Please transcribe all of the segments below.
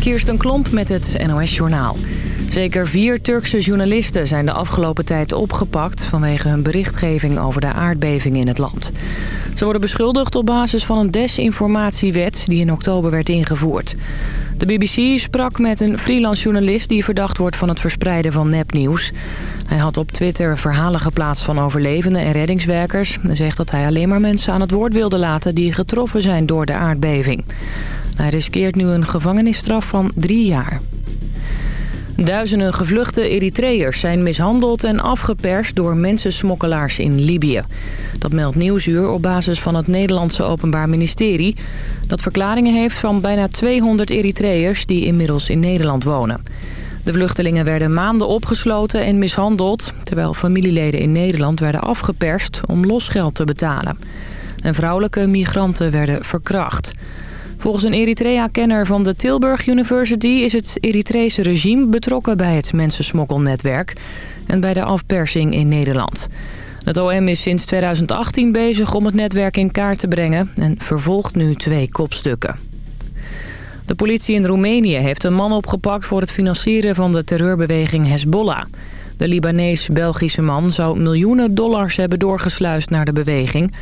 Kirsten Klomp met het NOS-journaal. Zeker vier Turkse journalisten zijn de afgelopen tijd opgepakt... vanwege hun berichtgeving over de aardbeving in het land. Ze worden beschuldigd op basis van een desinformatiewet... die in oktober werd ingevoerd. De BBC sprak met een freelance journalist... die verdacht wordt van het verspreiden van nepnieuws. Hij had op Twitter verhalen geplaatst van overlevenden en reddingswerkers... en zegt dat hij alleen maar mensen aan het woord wilde laten... die getroffen zijn door de aardbeving. Hij riskeert nu een gevangenisstraf van drie jaar. Duizenden gevluchte Eritreërs zijn mishandeld en afgeperst door mensensmokkelaars in Libië. Dat meldt Nieuwsuur op basis van het Nederlandse Openbaar Ministerie... dat verklaringen heeft van bijna 200 Eritreërs die inmiddels in Nederland wonen. De vluchtelingen werden maanden opgesloten en mishandeld... terwijl familieleden in Nederland werden afgeperst om losgeld te betalen. En vrouwelijke migranten werden verkracht... Volgens een Eritrea-kenner van de Tilburg University... is het Eritrese regime betrokken bij het mensensmokkelnetwerk... en bij de afpersing in Nederland. Het OM is sinds 2018 bezig om het netwerk in kaart te brengen... en vervolgt nu twee kopstukken. De politie in Roemenië heeft een man opgepakt... voor het financieren van de terreurbeweging Hezbollah. De Libanees-Belgische man zou miljoenen dollars hebben doorgesluist naar de beweging...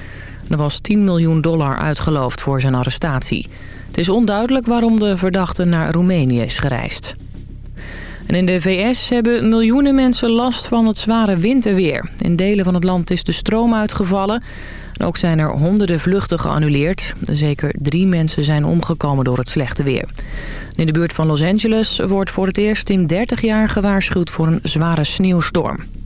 Er was 10 miljoen dollar uitgeloofd voor zijn arrestatie. Het is onduidelijk waarom de verdachte naar Roemenië is gereisd. En in de VS hebben miljoenen mensen last van het zware winterweer. In delen van het land is de stroom uitgevallen. En ook zijn er honderden vluchten geannuleerd. Zeker drie mensen zijn omgekomen door het slechte weer. In de buurt van Los Angeles wordt voor het eerst in 30 jaar gewaarschuwd voor een zware sneeuwstorm.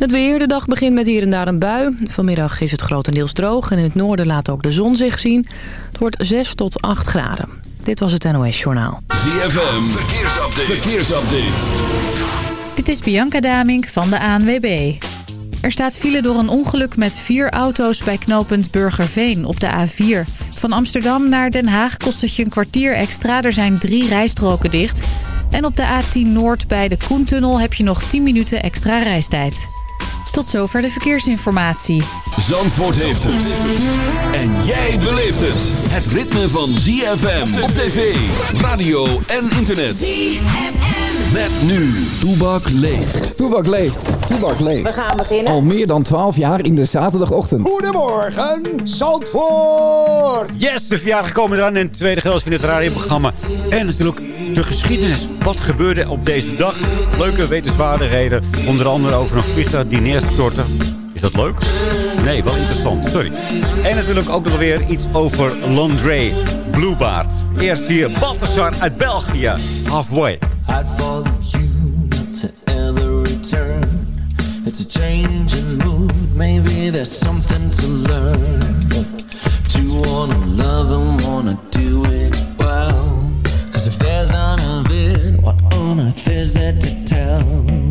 Het weer, de dag begint met hier en daar een bui. Vanmiddag is het grotendeels droog en in het noorden laat ook de zon zich zien. Het wordt 6 tot 8 graden. Dit was het NOS Journaal. ZFM, verkeersupdate. verkeersupdate. Dit is Bianca Damink van de ANWB. Er staat file door een ongeluk met vier auto's bij knooppunt Burgerveen op de A4. Van Amsterdam naar Den Haag kost het je een kwartier extra. Er zijn drie rijstroken dicht. En op de A10 Noord bij de Koentunnel heb je nog 10 minuten extra reistijd. Tot zover de verkeersinformatie. Zandvoort heeft het. En jij beleeft het. Het ritme van ZFM op tv, radio en internet. ZFM. Met nu. Toebak leeft. Toebak leeft. Toebak leeft. We gaan beginnen. Al meer dan 12 jaar in de zaterdagochtend. Goedemorgen, Zandvoort. Yes, de verjaardag komen eraan in het tweede van het radioprogramma. En natuurlijk de geschiedenis. Wat gebeurde op deze dag? Leuke wetenswaardigheden. Onder andere over een vliegtuig die neerstortte. Is dat leuk? Nee, wel interessant. Sorry. En natuurlijk ook nog weer iets over Landré Bluebaard. Eerst hier Balthasar uit België. Halfway. I'd follow you to ever return. It's a change in mood. Maybe there's something to learn. But you wanna love and wanna do it well. Cause if there's none of it, what on earth is there to tell?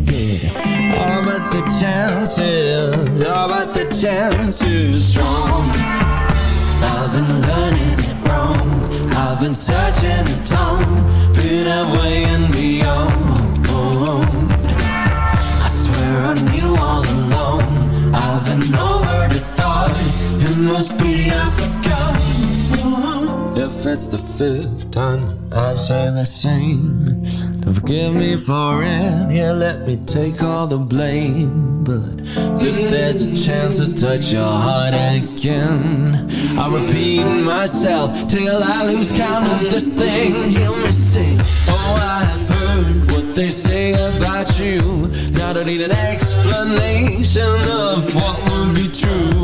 Yeah. All but the chances, all but the chances strong. I've been learning it wrong. I've been searching it long, been away and beyond. I swear I knew all along. I've been over the thought. It must be I forgot. If it's the fifth time I say the same. Don't forgive me for it, yeah, let me take all the blame. But if there's a chance to touch your heart again I'll repeat myself till I lose count of this thing. Hear me sing, oh I've heard what they say about you. Now I don't need an explanation of what would be true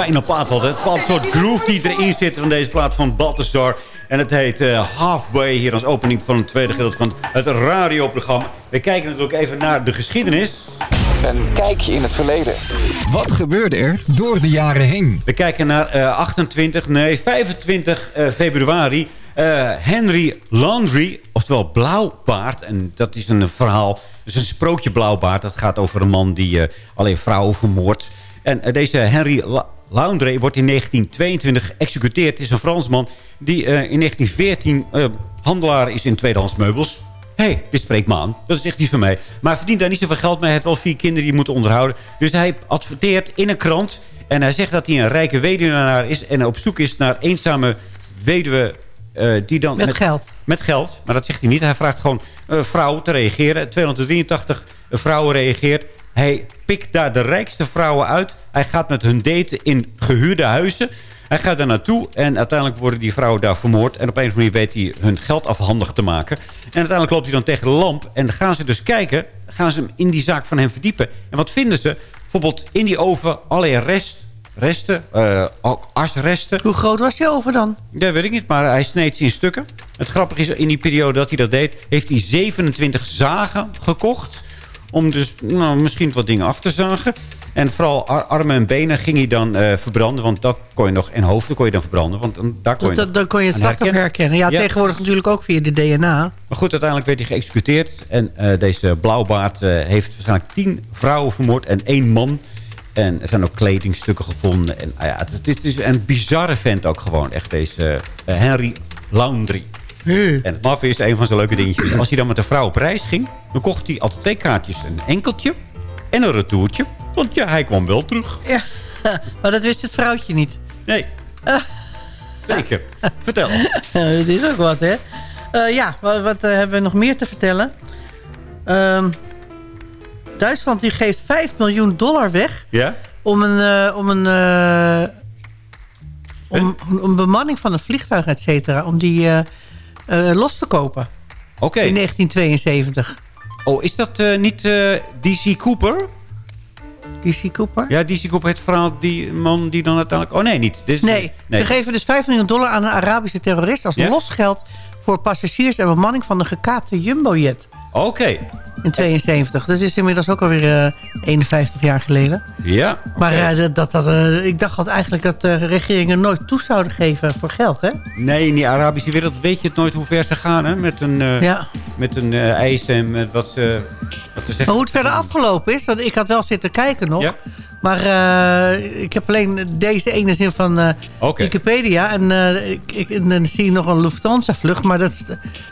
fijne plaat had het. Wat een soort groove die erin zit van deze plaat van Balthazar. En het heet eh, Halfway hier als opening van het tweede gedeelte van het radioprogramma. We kijken natuurlijk even naar de geschiedenis. Een kijkje in het verleden. Wat gebeurde er door de jaren heen? We kijken naar eh, 28, nee 25 eh, februari. Eh, Henry Landry, oftewel Blauwbaard. En dat is een verhaal, dus een sprookje Blauwbaard. Dat gaat over een man die eh, alleen vrouwen vermoordt. En eh, deze Henry La wordt in 1922 geëxecuteerd. Het is een Fransman die eh, in 1914 eh, handelaar is in tweedehands meubels. Hé, hey, dit spreekt me aan. Dat is echt iets van mij. Maar hij verdient daar niet zoveel geld mee. Hij heeft wel vier kinderen die hij moet onderhouden. Dus hij adverteert in een krant. En hij zegt dat hij een rijke weduwnaar is. En op zoek is naar eenzame weduwe die dan... Met geld. Met geld. Maar dat zegt hij niet. Hij vraagt gewoon een vrouw te reageren. 283 vrouwen reageert. Hij pikt daar de rijkste vrouwen uit. Hij gaat met hun daten in gehuurde huizen. Hij gaat daar naartoe en uiteindelijk worden die vrouwen daar vermoord. En op een of andere manier weet hij hun geld afhandig te maken. En uiteindelijk loopt hij dan tegen de lamp. En dan gaan ze dus kijken, gaan ze hem in die zaak van hem verdiepen. En wat vinden ze? Bijvoorbeeld in die oven allerlei rest, resten, eh, ook asresten. Hoe groot was je over dan? Dat weet ik niet, maar hij sneed ze in stukken. Het grappige is, in die periode dat hij dat deed... heeft hij 27 zagen gekocht... om dus nou, misschien wat dingen af te zagen. En vooral ar- armen en benen ging hij dan eh, verbranden. Want dat kon je nog... En hoofden kon je dan verbranden. Want dan, daar kon je Dat, dan kon je het slachtoffer herkennen. Ja, Ja. tegenwoordig natuurlijk ook via de DNA. Maar goed, uiteindelijk werd hij geëxecuteerd. En eh, deze blauwbaard eh, heeft waarschijnlijk tien vrouwen vermoord en één man. En er zijn ook kledingstukken gevonden. En ah ja, het, het is een bizarre vent ook gewoon. Echt deze Henry Laundry. En het maf is een van zijn leuke dingetjes. Als hij dan met een vrouw op reis ging... dan kocht hij altijd twee kaartjes. Een enkeltje en een retourtje. Want ja, hij kwam wel terug. Ja, maar dat wist het vrouwtje niet. Nee. Zeker. Vertel. dat is ook wat, hè? Eh, ja, wat, wat eh, hebben we nog meer te vertellen? Ehm, Duitsland die geeft 5 miljoen dollar weg... Ja? om een, eh, om een, om, om een bemanning van een vliegtuig, et cetera... om die eh, los te kopen Oké. in 1972. Oh, is dat eh, niet eh, DC Cooper? DC Cooper? Ja, DC Cooper het verhaal die man die dan uiteindelijk... Oh nee, niet. Dit is- Nee, ze geven dus 5 miljoen dollar aan een Arabische terrorist... als losgeld voor passagiers en bemanning van de gekaapte Jumbojet Oké. In 72. Dat is inmiddels ook alweer eh 51 jaar geleden. Ja. Maar eh, dat, dat, eh, ik dacht altijd eigenlijk dat de regeringen nooit toe zouden geven voor geld, hè? Nee, in die Arabische wereld weet je het nooit hoe ver ze gaan, hè? Met een, Ja. met een eis en met wat ze, wat ze Maar zeggen. hoe het verder afgelopen is, want ik had wel zitten kijken nog. Ja. Maar ik heb alleen deze ene zin van. Wikipedia. En, ik, ik, en dan zie je nog een Lufthansa-vlucht. Maar dat,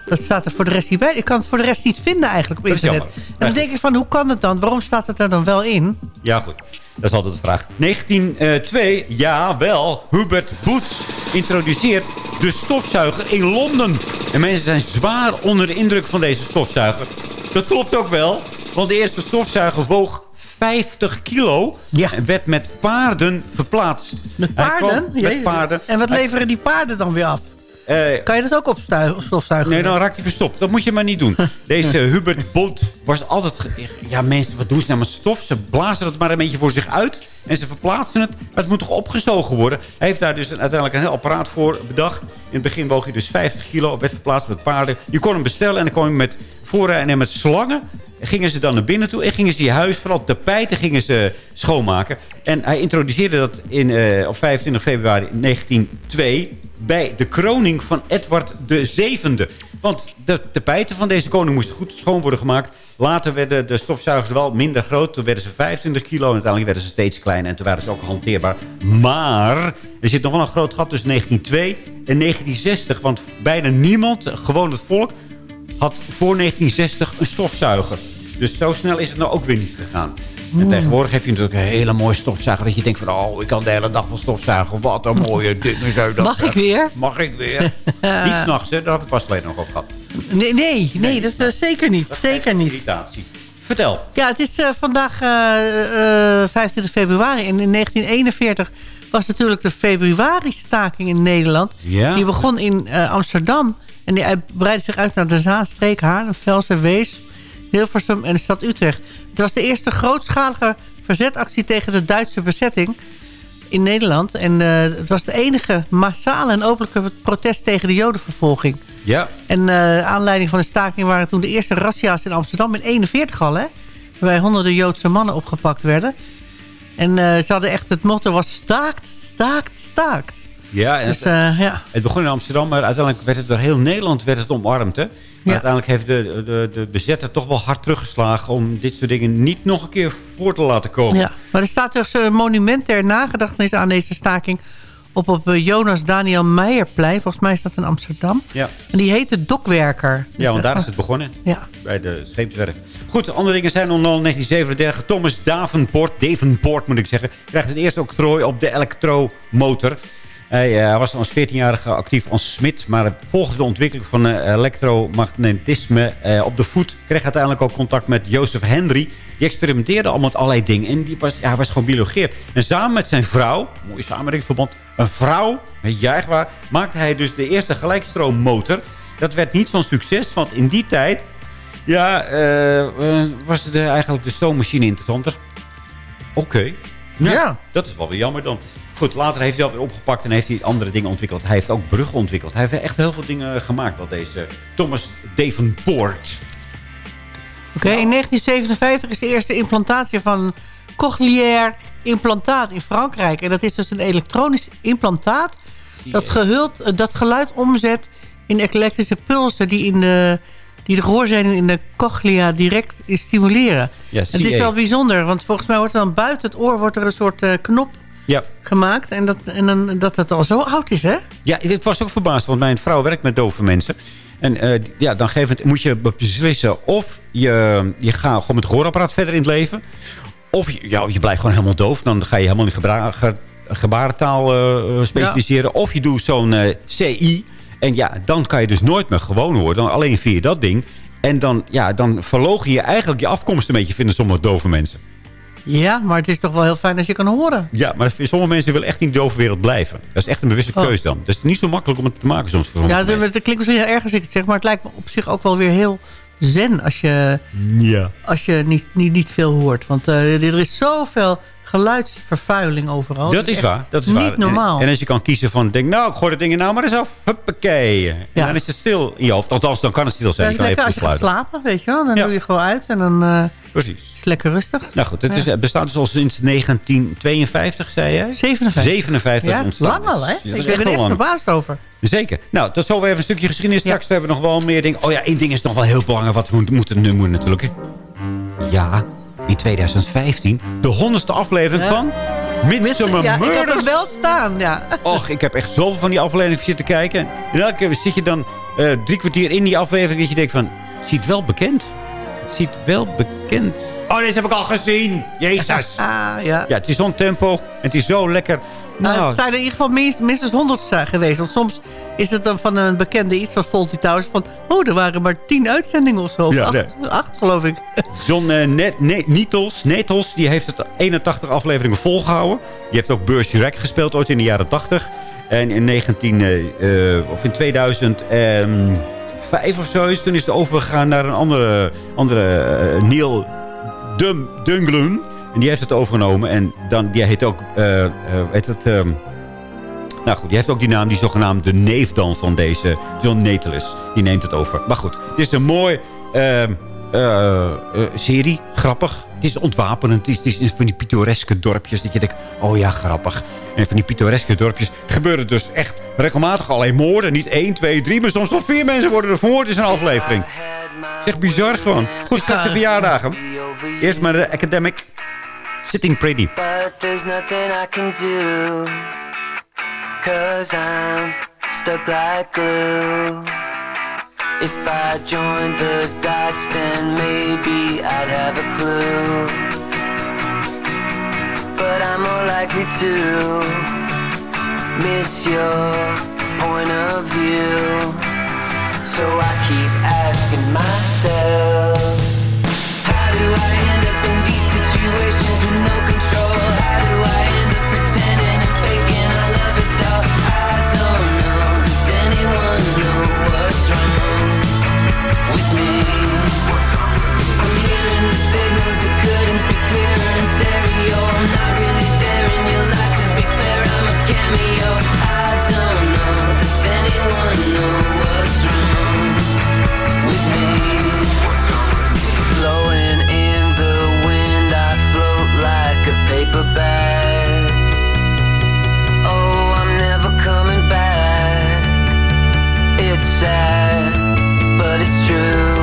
dat staat er voor de rest niet bij. Ik kan het voor de rest niet vinden eigenlijk op internet. En dan denk ik van, hoe kan het dan? Waarom staat het er dan wel in? Ja, goed. Dat is altijd de vraag. 1902, ja wel. Hubert Boots introduceert de stofzuiger in Londen. En mensen zijn zwaar onder de indruk van deze stofzuiger. Dat klopt ook wel. Want de eerste stofzuiger woog 50 kilo. Ja. En werd met paarden verplaatst. Met paarden? kwam Met paarden. En wat leveren die paarden dan weer af? Eh, Kan je dat ook op stofzuigen? Nee, dan raakt hij verstopt. Dat moet je maar niet doen. Deze Hubert Bot was altijd... Ja, mensen, wat doen ze nou met stof? Ze blazen het maar een beetje voor zich uit. En ze verplaatsen het. Maar het moet toch opgezogen worden? Hij heeft daar dus een- uiteindelijk een heel apparaat voor bedacht. In het begin woog hij dus 50 kilo. Werd verplaatst met paarden. Je kon hem bestellen en dan kon je met voorrijden en met slangen... Gingen ze dan naar binnen toe en gingen ze je huis, vooral tapijten, gingen ze schoonmaken. En hij introduceerde dat in, eh, op 25 februari 1902 bij de kroning van Edward VII. Want de tapijten van deze koning moesten goed schoon worden gemaakt. Later werden de stofzuigers wel minder groot. Toen werden ze 25 kilo en uiteindelijk werden ze steeds kleiner. En toen waren ze ook hanteerbaar. Maar er zit nog wel een groot gat tussen 1902 en 1960. Want bijna niemand, gewoon het volk, had voor 1960 een stofzuiger. Dus zo snel is het nou ook weer niet gegaan. En tegenwoordig heb je natuurlijk een hele mooie stofzuiger. Dat je denkt van, oh, ik kan de hele dag van stofzuigen. Wat een mooie dingen zou dat Mag ik weer? Mag ik weer? niet s'nachts, hè? Daar we het pas geleden nog over gehad. Nee, nee, nee dat, eh, zeker niet. Zeker niet. Irritatie. Vertel. Ja, het is eh, vandaag eh, eh, 25 februari. En in 1941 was natuurlijk de februari-staking in Nederland. Ja. Die begon in Amsterdam. En die breidde zich uit naar de Zaanstreek, Haarlem, Velsen, Wees, Hilversum en de stad Utrecht. Het was de eerste grootschalige verzetactie tegen de Duitse bezetting. in Nederland. En eh, het was de enige massale en openlijke protest tegen de jodenvervolging. Ja. En uh, aanleiding van de staking waren toen de eerste razzia's in Amsterdam... in 41 al, hè? Waarbij honderden Joodse mannen opgepakt werden. En uh, ze hadden echt, het motto was staakt, staakt, staakt. Ja, en dus, uh, ja. het begon in Amsterdam, maar uiteindelijk werd het door heel Nederland werd het omarmd. Hè? Maar ja. uiteindelijk heeft de, de, de bezetter toch wel hard teruggeslagen... om dit soort dingen niet nog een keer voor te laten komen. Ja, maar er staat dus een monument ter nagedachtenis aan deze staking... op op Jonas Daniel Meijerplein. Volgens mij is dat in Amsterdam. Ja. En die heet de Dokwerker. Dus ja, want daar is het begonnen. Ja. Bij de scheepswerf. Goed, andere dingen zijn onder 1937. Thomas Davenport, Davenport moet ik zeggen... krijgt het eerste octrooi op de elektromotor... Hij uh, was als 14-jarige actief als smid. Maar volgens de ontwikkeling van uh, elektromagnetisme uh, op de voet... kreeg uiteindelijk ook contact met Joseph Henry. Die experimenteerde al met allerlei dingen. En die was, ja, hij was gewoon biologeerd. En samen met zijn vrouw, mooi samenwerkingsverband... een vrouw, weet je echt waar... maakte hij dus de eerste gelijkstroommotor. Dat werd niet zo'n succes, want in die tijd... ja, was de, eigenlijk de stoommachine interessanter. Oké. Okay. Nou, ja. Dat is wel weer jammer dan. Goed, later heeft hij dat weer opgepakt en heeft hij andere dingen ontwikkeld. Hij heeft ook bruggen ontwikkeld. Hij heeft echt heel veel dingen gemaakt, dat deze Thomas Davenport. Oké, okay, in 1957 is de eerste implantatie van cochleair implantaat in Frankrijk. En dat is dus een elektronisch implantaat dat, gehuld, dat geluid omzet in elektrische pulsen die, in de, die de in de cochlea direct stimuleren. Ja, het is wel bijzonder, want volgens mij wordt er dan buiten het oor wordt er een soort uh, knop ja. gemaakt. En, dat, en dan, dat het al zo oud is, hè? Ja, ik was ook verbaasd, want mijn vrouw werkt met dove mensen. En uh, ja, dan het, moet je beslissen of je, je gaat gewoon met het gehoorapparaat verder in het leven. Of je, ja, je blijft gewoon helemaal doof. Dan ga je helemaal in gebra ge gebarentaal uh, specialiseren. Ja. Of je doet zo'n uh, CI. En ja, dan kan je dus nooit meer gewoon horen. Dan alleen via dat ding. En dan, ja, dan verlogen je eigenlijk je afkomst een beetje, vinden sommige dove mensen. Ja, maar het is toch wel heel fijn als je kan horen. Ja, maar sommige mensen willen echt in de dove wereld blijven. Dat is echt een bewuste oh. keuze dan. Dat is niet zo makkelijk om het te maken soms. Voor ja, dat, dat klinkt misschien heel erg als ik het zeg. Maar het lijkt me op zich ook wel weer heel zen als je, ja. als je niet, niet, niet veel hoort. Want uh, er is zoveel geluidsvervuiling overal. Dat, is waar. Dat is niet waar. normaal. En, als je kan kiezen van, denk nou, ik gooi de dingen nou maar eens af. Huppakee. En ja. dan is het stil in je hoofd. Althans, dan kan het stil zijn. Ja, lekker als je gaat slapen, weet je wel. Dan ja. doe je gewoon uit en dan uh, Precies. is het lekker rustig. Nou goed, het, is, het bestaat dus al sinds 1952, zei jij? 57. 57 ja, lang al, hè? ik ben er echt verbaasd over. Zeker. Nou, tot weer even een stukje geschiedenis. Straks hebben we nog wel meer dingen. Oh ja, één ding is nog wel heel belangrijk. Wat we moeten nu moeten natuurlijk. Ja, in 2015. De honderdste aflevering ja. van... Midsummer ja, Murders. ik heb hem wel staan, ja. Och, ik heb echt zoveel van die afleveringen zitten kijken. En elke keer zit je dan uh, drie kwartier in die aflevering... dat je denkt van, het ziet wel bekend. Het ziet wel bekend. Oh, deze heb ik al gezien. Jezus. ah, ja. ja, het is zo'n tempo. En het is zo lekker. Nou, nou, het zijn er in ieder geval minst, minstens honderd geweest. Want soms is het dan van een bekende iets zoals Faulty Towers... van, oh, er waren maar tien uitzendingen of zo. Ja, acht, nee. acht, geloof ik. John uh, Net, Ne- Netels, Netels, die heeft het 81 afleveringen volgehouden. Die heeft ook Bergerac gespeeld ooit in de jaren 80. En in 19, eh, eh, of in 2005 of zo is, toen is het overgegaan naar een andere, andere eh, Neil Dum, Dunglen. En die heeft het overgenomen. En dan, die heet ook, eh, heet het... ehm, nou goed, die heeft ook die naam, die zogenaamde neef dan van deze John Natalis. Die neemt het over. Maar goed, het is een mooi ehm, eh, serie. Grappig. Het is ontwapenend. Het is, het is van die pittoreske dorpjes. Dat je denkt, oh ja, grappig. En van die pittoreske dorpjes gebeuren dus echt regelmatig alleen moorden. Niet één, twee, drie, maar soms nog vier mensen worden er vermoord in zijn aflevering. Zeg bizar gewoon. Goed, straks de verjaardagen. Eerst maar de academic. Sitting Pretty. But there's nothing I can do. Cause I'm stuck like glue. If I joined the dots, then maybe I'd have a clue. But I'm more likely to miss your point of view. So I keep asking myself, sad, but it's true.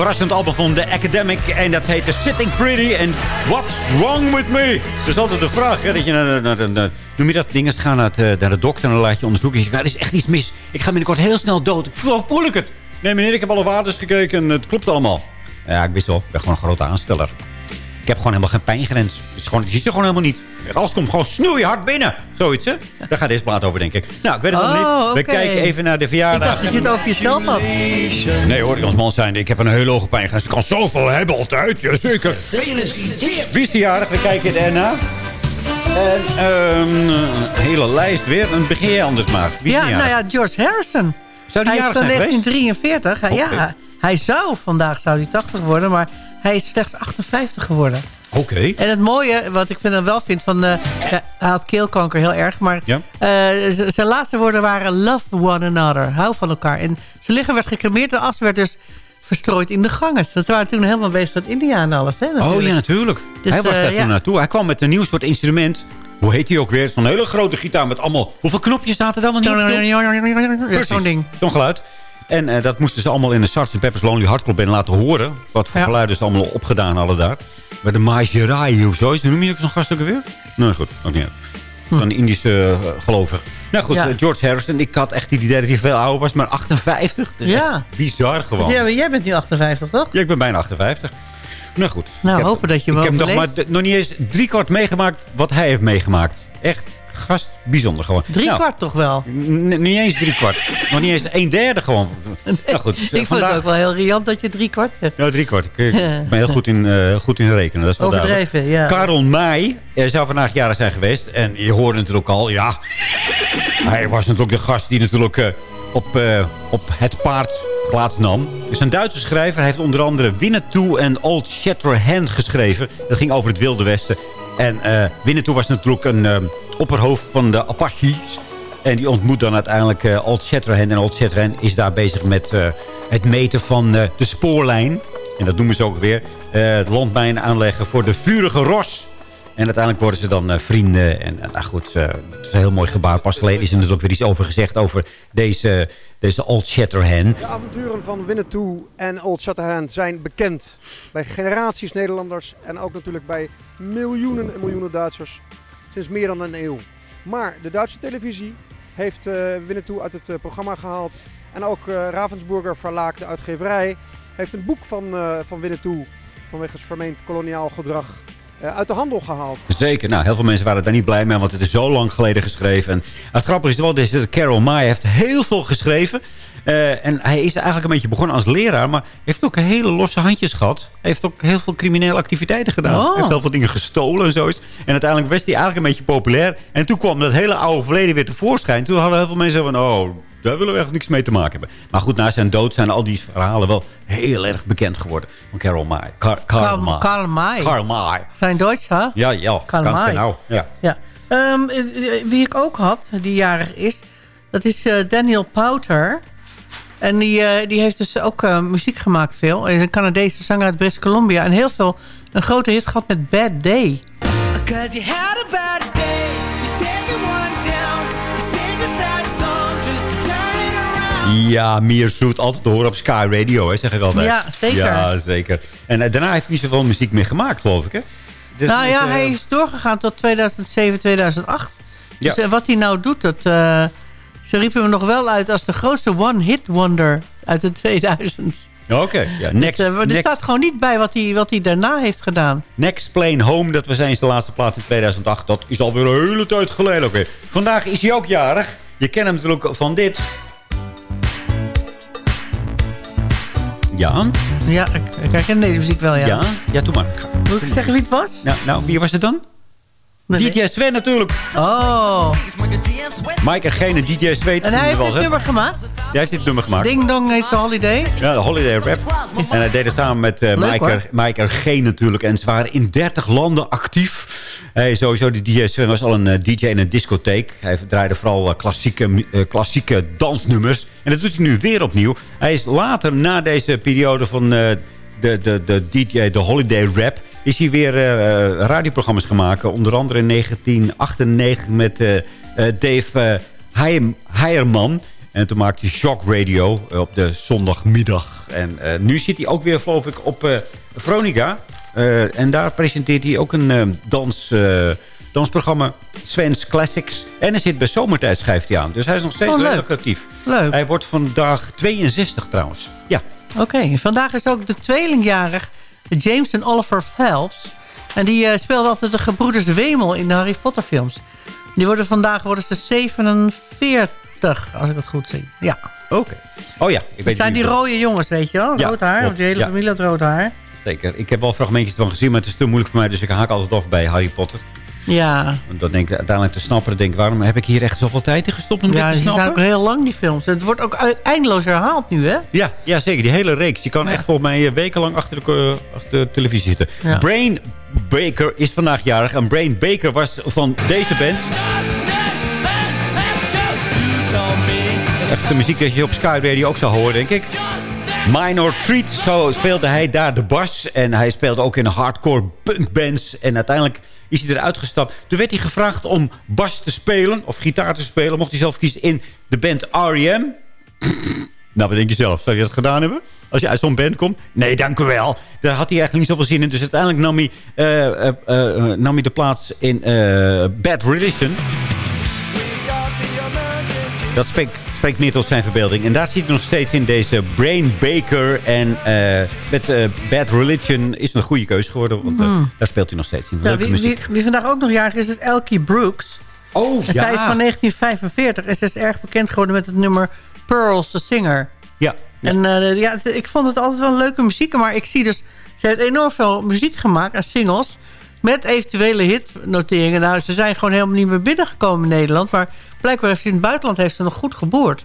Verrassend album van The Academic. En dat heette Sitting Pretty en What's Wrong With Me? Dat is altijd de vraag. Dat je naar, naar, naar, noem je dat dingen gaat naar, het, eh, naar de dokter en dan laat je onderzoeken. Je zegt, "Ja, er is echt iets mis. Ik ga binnenkort heel snel dood. Zo voel ik het. Nee meneer, ik heb alle waters gekeken en het klopt allemaal. Ja, ik wist wel. Ik ben gewoon een grote aansteller. Ik heb gewoon helemaal geen pijngrens. Het, is gewoon, het zit er gewoon helemaal niet. Alles komt gewoon snoeihard binnen. Zoiets, hè? Daar gaat deze plaat over, denk ik. Nou, ik weet het nog Oh, niet. We oké. kijken even naar de Ik verjaardag. dacht dat je het over jezelf had. Nee hoor, ik als man zijn. Ik heb een hele hoge pijngrens. Ik kan zoveel hebben altijd. Jazeker. Wie is de jarig? We kijken erna. En ehm, een hele lijst weer. Dan begin je anders maar. Wie is Ja, nou ja, George Harrison. Zou die Hij is van zijn geweest? 1943. Hij, ja, hij zou, vandaag zou hij 80 worden, maar hij is slechts 58 geworden. Oké. En het mooie, wat ik vind dan wel vind, van, eh, ja, hij had keelkanker heel erg, maar Ja. eh, zijn laatste woorden waren love one another, hou van elkaar. En zijn lichaam werd gecremeerd, de as werd dus verstrooid in de gangen. Dat waren toen helemaal bezig met India en alles. Hè, Oh ja, natuurlijk. Dus, hij was eh, daar toen naartoe. Hij kwam met een nieuw soort instrument. Hoe heet hij ook weer? Zo'n hele grote gitaar met allemaal... Hoeveel knopjes zaten er allemaal niet Zo'n ding. Zo'n geluid. En eh, dat moesten ze allemaal in de Sgt. Pepper's Lonely Heart Club Band laten horen. Wat voor Ja. geluiden ze allemaal opgedaan hadden daar. Bij de Majerai of zo. Noem je ook zo'n gast ook weer? Nee, goed. Ook niet. uit. Zo'n Indische uh, gelovig. Nou goed, Ja. eh, George Harrison. Ik had echt het idee dat hij veel ouder was. Maar 58? Dat is Ja. bizar gewoon. Dus jij, jij bent nu 58, toch? Ja, ik ben bijna 58. Nou goed. Nou, Ik heb- hopen dat je Ik hem heb nog, maar nog niet eens drie kwart meegemaakt wat hij heeft meegemaakt. Echt gast bijzonder gewoon. Drie Nou, kwart toch wel? Niet eens drie kwart. Nog niet eens een derde gewoon. Nou goed, Ik vond vandaag... het ook wel heel riant dat je drie kwart zegt. Ja, drie kwart. Ik, ben heel goed in, eh, goed in rekenen. Dat is wel Overdreven, duidelijk. ja. Karel Maai eh, zou vandaag jarig zijn geweest. En je hoorde natuurlijk al, ja... Hij was natuurlijk de gast die natuurlijk eh, op, eh, op het paard plaatsnam. Het is een Duitse schrijver. Hij heeft onder andere Winnetou en Old Shatterhand geschreven. Dat ging over het Wilde Westen. En eh Winnetou was natuurlijk een eh, opperhoofd van de Apaches. En die ontmoet dan uiteindelijk eh, Old Shatterhand. En Old Shatterhand is daar bezig met eh, het meten van eh, de spoorlijn. En dat noemen ze ook weer. het landmijn aanleggen voor de vurige ros. En uiteindelijk worden ze dan vrienden. En nou goed, het is een heel mooi gebaar. Pas geleden is er natuurlijk weer iets over gezegd over deze, deze Old Shatterhand. De avonturen van Winnetou en Old Shatterhand zijn bekend bij generaties Nederlanders en ook natuurlijk bij miljoenen en miljoenen Duitsers sinds meer dan een eeuw. Maar de Duitse televisie heeft eh, Winnetou uit het eh, programma gehaald en ook eh, Ravensburger Verlaag, de uitgeverij, heeft een boek van, van Winnetou vanwege het vermeend koloniaal gedrag uit de handel gehaald. Zeker. Nou, heel veel mensen waren daar niet blij mee, want het is zo lang geleden geschreven. En het grappige is wel, deze Carol May heeft heel veel geschreven. Eh, en hij is eigenlijk een beetje begonnen als leraar, maar heeft ook hele losse handjes gehad. Hij heeft ook heel veel criminele activiteiten gedaan. Oh. Hij heeft heel veel dingen gestolen en zoiets. En uiteindelijk was hij eigenlijk een beetje populair. En toen kwam dat hele oude verleden weer tevoorschijn. Toen hadden heel veel mensen van, oh, daar willen we echt niks mee te maken hebben. Maar goed, na zijn dood zijn al die verhalen wel heel erg bekend geworden. Van Carol May. Car Karl May. Karl May. Karl May. Zijn Duits, hè? Ja, ja. Karl May. genau. Ja. Ja. Ehm, eh, wie ik ook had, die jarig is, dat is eh, Daniel Powter. En die, eh, die heeft dus ook eh, muziek gemaakt veel. Hij is Een Canadese zanger uit British Columbia. En heel veel, een grote hit gehad met Bad Day. Cause you had a bad day, you take one down, you sing a sad song just to turn it around. Ja, meer zoet. Altijd te horen op Sky Radio, hè, zeg ik altijd. Ja, zeker. Ja, zeker. En eh, daarna heeft hij niet zoveel muziek meer gemaakt, geloof ik, hè? Dus nou met, ja, hij is doorgegaan tot 2007, 2008. Dus Ja. wat hij nou doet, dat, eh, ze riepen hem nog wel uit als de grootste one-hit wonder uit de 2000. Oké, ja. Next, Dus, er staat gewoon niet bij wat hij, wat hij daarna heeft gedaan. next Plane Home, dat was eens de laatste plaat in 2008. Dat is alweer een hele tijd geleden ook weer. Vandaag is hij ook jarig. Je kent hem natuurlijk van dit. Ja, Ja, ik, ik ken deze muziek wel, ja. ja, ja, doe maar. Ga- Moet ik zeggen wie het was? Nou, nou, wie was het dan? DJ Sven natuurlijk. Oh, Mike en Gene, DJ Sven. en hij heeft dit nummer gemaakt. Jij heeft dit nummer gemaakt. Ding Dong heet zijn holiday. Ja, de Holiday Rap. En hij deed het samen met eh Leuk, Mike, Mike natuurlijk. En ze waren in 30 landen actief. Hij sowieso, die DJ Sven was al een eh, DJ in een discotheek. Hij draaide vooral eh, klassieke, klassieke dansnummers. En dat doet hij nu weer opnieuw. Hij is later, na deze periode van de, de, de DJ, de Holiday Rap... is hij weer eh, eh, radioprogramma's gemaakt. Onder andere in 1998 met eh, Dave Heijerman... En toen maakte hij Shock Radio op de zondagmiddag. En nu zit hij ook weer, geloof ik, op Veronica. En daar presenteert hij ook een dans, dansprogramma, Sven's Classics. En hij zit bij Zomertijd, schrijft hij aan. Dus hij is nog steeds Oh, leuk. actief. Leuk. Hij wordt vandaag 62 trouwens. Ja, Oké, vandaag is ook de tweelingjarig James en Oliver Phelps. En die eh, speelden altijd de gebroeders Wemel in de Harry Potter films. Die worden vandaag worden ze 47, als ik het goed zie. Ja. oké. Oh ja, ik weet zijn wie die het rode jongens, weet je wel? Ja, rood haar, want die hele Ja. familie had rood haar. Zeker. Ik heb wel fragmentjes ervan gezien, maar het is te moeilijk voor mij. Dus ik haak altijd af bij Harry Potter. Ja, dan denk ik uiteindelijk te snappen. Denk ik, waarom heb ik hier echt zoveel tijd in gestopt om ja dit die te zijn snappen? ook heel lang, die films. Het wordt ook eindeloos herhaald nu, hè? Ja, ja, zeker. Die hele reeks. Je kan echt volgens mij eh, wekenlang achter de, eh, achter de televisie zitten. Ja. Brain Baker is vandaag jarig. En Brain Baker was van deze band. Echt de muziek dat je op Sky Radio ook zou horen, denk ik. Minor Treat, zo speelde hij daar de bas. En hij speelde ook in hardcore punkbands. En uiteindelijk is hij eruit gestapt. Toen werd hij gevraagd om bas te spelen, of gitaar te spelen. Mocht hij zelf kiezen in de band R.E.M. Nou, wat denk je zelf? Zou je dat gedaan hebben? Als je uit zo'n band komt? Nee, dank u wel. Daar had hij eigenlijk niet zoveel zin in. Dus uiteindelijk nam hij, eh, eh, eh, nam hij de plaats in Bad Religion. Dat spreekt, spreekt meer tot zijn verbeelding. En daar zit hij nog steeds in, deze Brain Baker. En eh, met eh, Bad Religion is een goede keuze geworden. Want eh, daar speelt hij nog steeds in. Ja, Leuke wie, wie, muziek. wie vandaag ook nog jarig is, is Elkie Brooks. Oh, En zij is van 1945 en ze is erg bekend geworden met het nummer Pearls the Singer. Ja. ja. En ja, ik vond het altijd wel een leuke muziek. Maar ik zie dus... Ze heeft enorm veel muziek gemaakt en singles. Met eventuele hitnoteringen. Nou, ze zijn gewoon helemaal niet meer binnengekomen in Nederland. Maar blijkbaar heeft ze in het buitenland heeft ze nog goed geboord.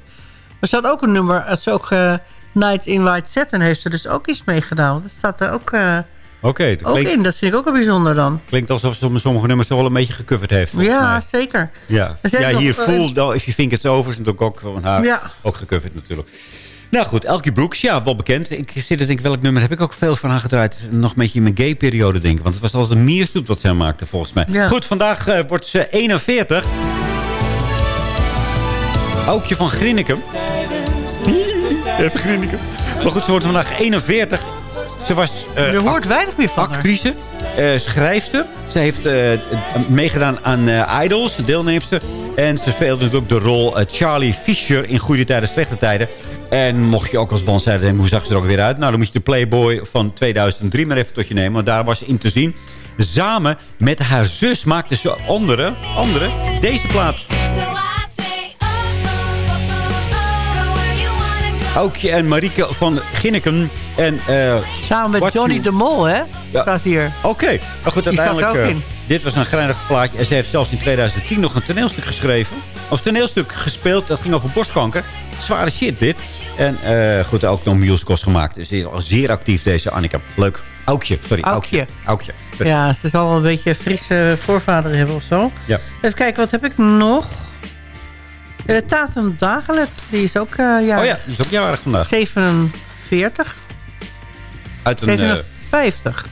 Maar ze had ook een nummer. Het is ook eh, Night in White Satin heeft ze dus ook iets mee gedaan. Dat staat er ook, eh, Oké, ook klinkt, in. Dat vind ik ook wel bijzonder dan. klinkt alsof ze sommige nummers wel een beetje gecoverd heeft. Ja, mij. zeker. Ja, ja hier Fool, uh, If You Think It's Over is natuurlijk ook van haar. Ja. Ook gecoverd natuurlijk. Nou goed, Elkie Brooks, ja, wel bekend. Ik zit te denken, welk nummer heb ik ook veel van haar gedraaid? Nog een beetje in mijn gay-periode, denk ik. Want het was altijd een mierstoet wat zij maakte, volgens mij. Ja. Goed, vandaag eh, wordt ze 41. Aukje van Grinnikum. Even Grinnikum. Maar goed, ze wordt vandaag 41. Ze was eh, Je hoort weinig meer van actrice, eh, schrijfster. Ze heeft meegedaan aan Idols, deelnemster. En ze speelde natuurlijk de rol Charlie Fisher in Goede Tijden, Slechte Tijden. En mocht je ook als bandzijde denken, hoe zag ze er ook weer uit? Nou, dan moet je de Playboy van 2003 maar even tot je nemen. Want daar was ze in te zien. Samen met haar zus maakte ze andere, andere deze plaat. Aukje en Marieke van Ginneken. En, eh, Samen met Johnny You- de Mol, hè? Ja. Staat hier. Oké, maar goed, Die zat uiteindelijk... ook eh, in. Dit was een grijnig plaatje. En ze heeft zelfs in 2010 nog een toneelstuk geschreven. Of toneelstuk gespeeld. Dat ging over borstkanker. Zware shit, dit. En eh, goed, ook nog musicals gemaakt. Dus al zeer actief, deze Annika. Leuk. Aukje, sorry. Aukje. Aukje. Sorry. Ja, ze zal wel een beetje Friese voorvader hebben of zo. Ja. Even kijken, wat heb ik nog? Eh Tatum Dagelet, die is ook eh ja, Oh ja, die is ook jarig vandaag. 47. Uit een... eh, 57.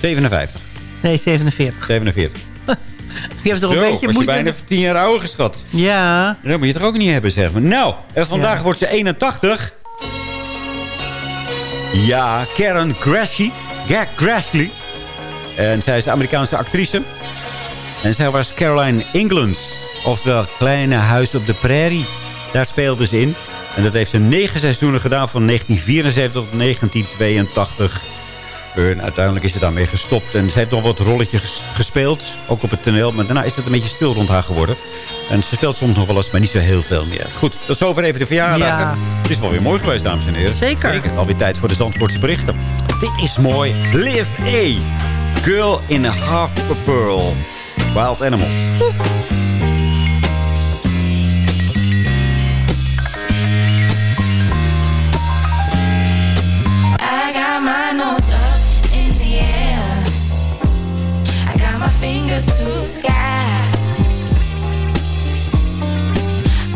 57. Nee, 47. 47. Je hebt toch een beetje moeite... bijna 10 jaar ouder geschat. Ja, Dat moet je toch ook niet hebben, zeg maar. Nou, en vandaag Ja. wordt ze 81. Ja, Karen Grashley. Gag Grashley. En zij is Amerikaanse actrice. En zij was Caroline England. Of de Kleine Huis op de Prairie. Daar speelde ze in. En dat heeft ze negen seizoenen gedaan. Van 1974 tot 1982. En uiteindelijk is ze daarmee gestopt. En ze heeft nog wat rolletjes gespeeld. Ook op het toneel. Maar daarna is het een beetje stil rond haar geworden. En ze speelt soms nog wel eens, maar niet zo heel veel meer. Goed, tot zover even de verjaardag. Ja. Het is wel weer mooi geweest, dames en heren. Zeker. Alweer tijd voor de Zandvoortse berichten. Dit is mooi. Live A. Girl in a Half a Pearl. Wild Animals. I got my nose up fingers to the sky.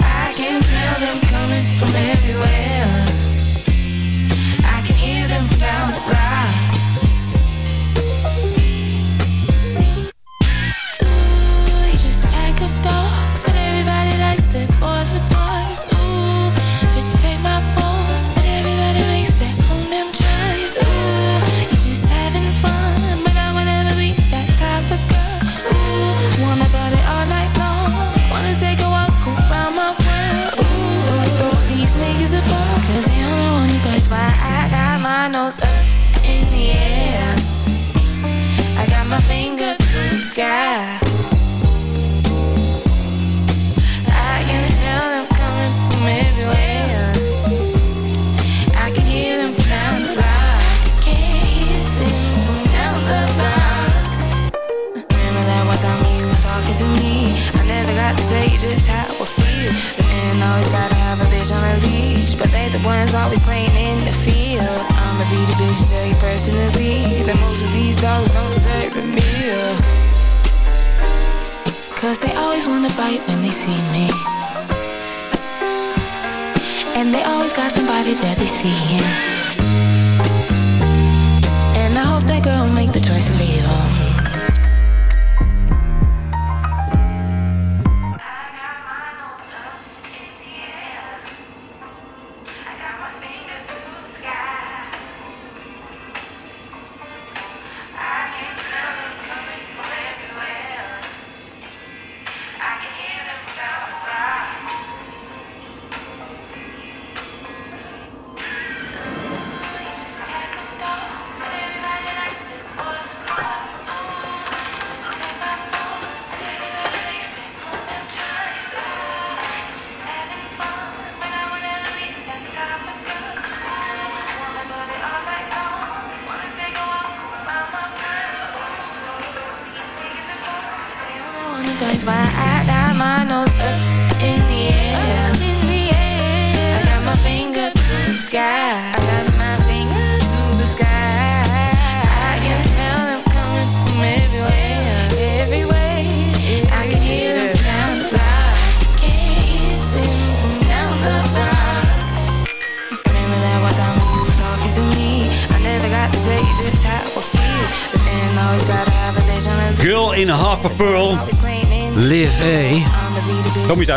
I can smell them coming from everywhere. just how I feel. The men always gotta have a bitch on a leash, but they the ones always playing in the field. I'ma be the bitch tell you personally that most of these dogs don't deserve a meal. Cause they always wanna bite when they see me. And they always got somebody that they see in. And I hope that girl make the choice to leave home.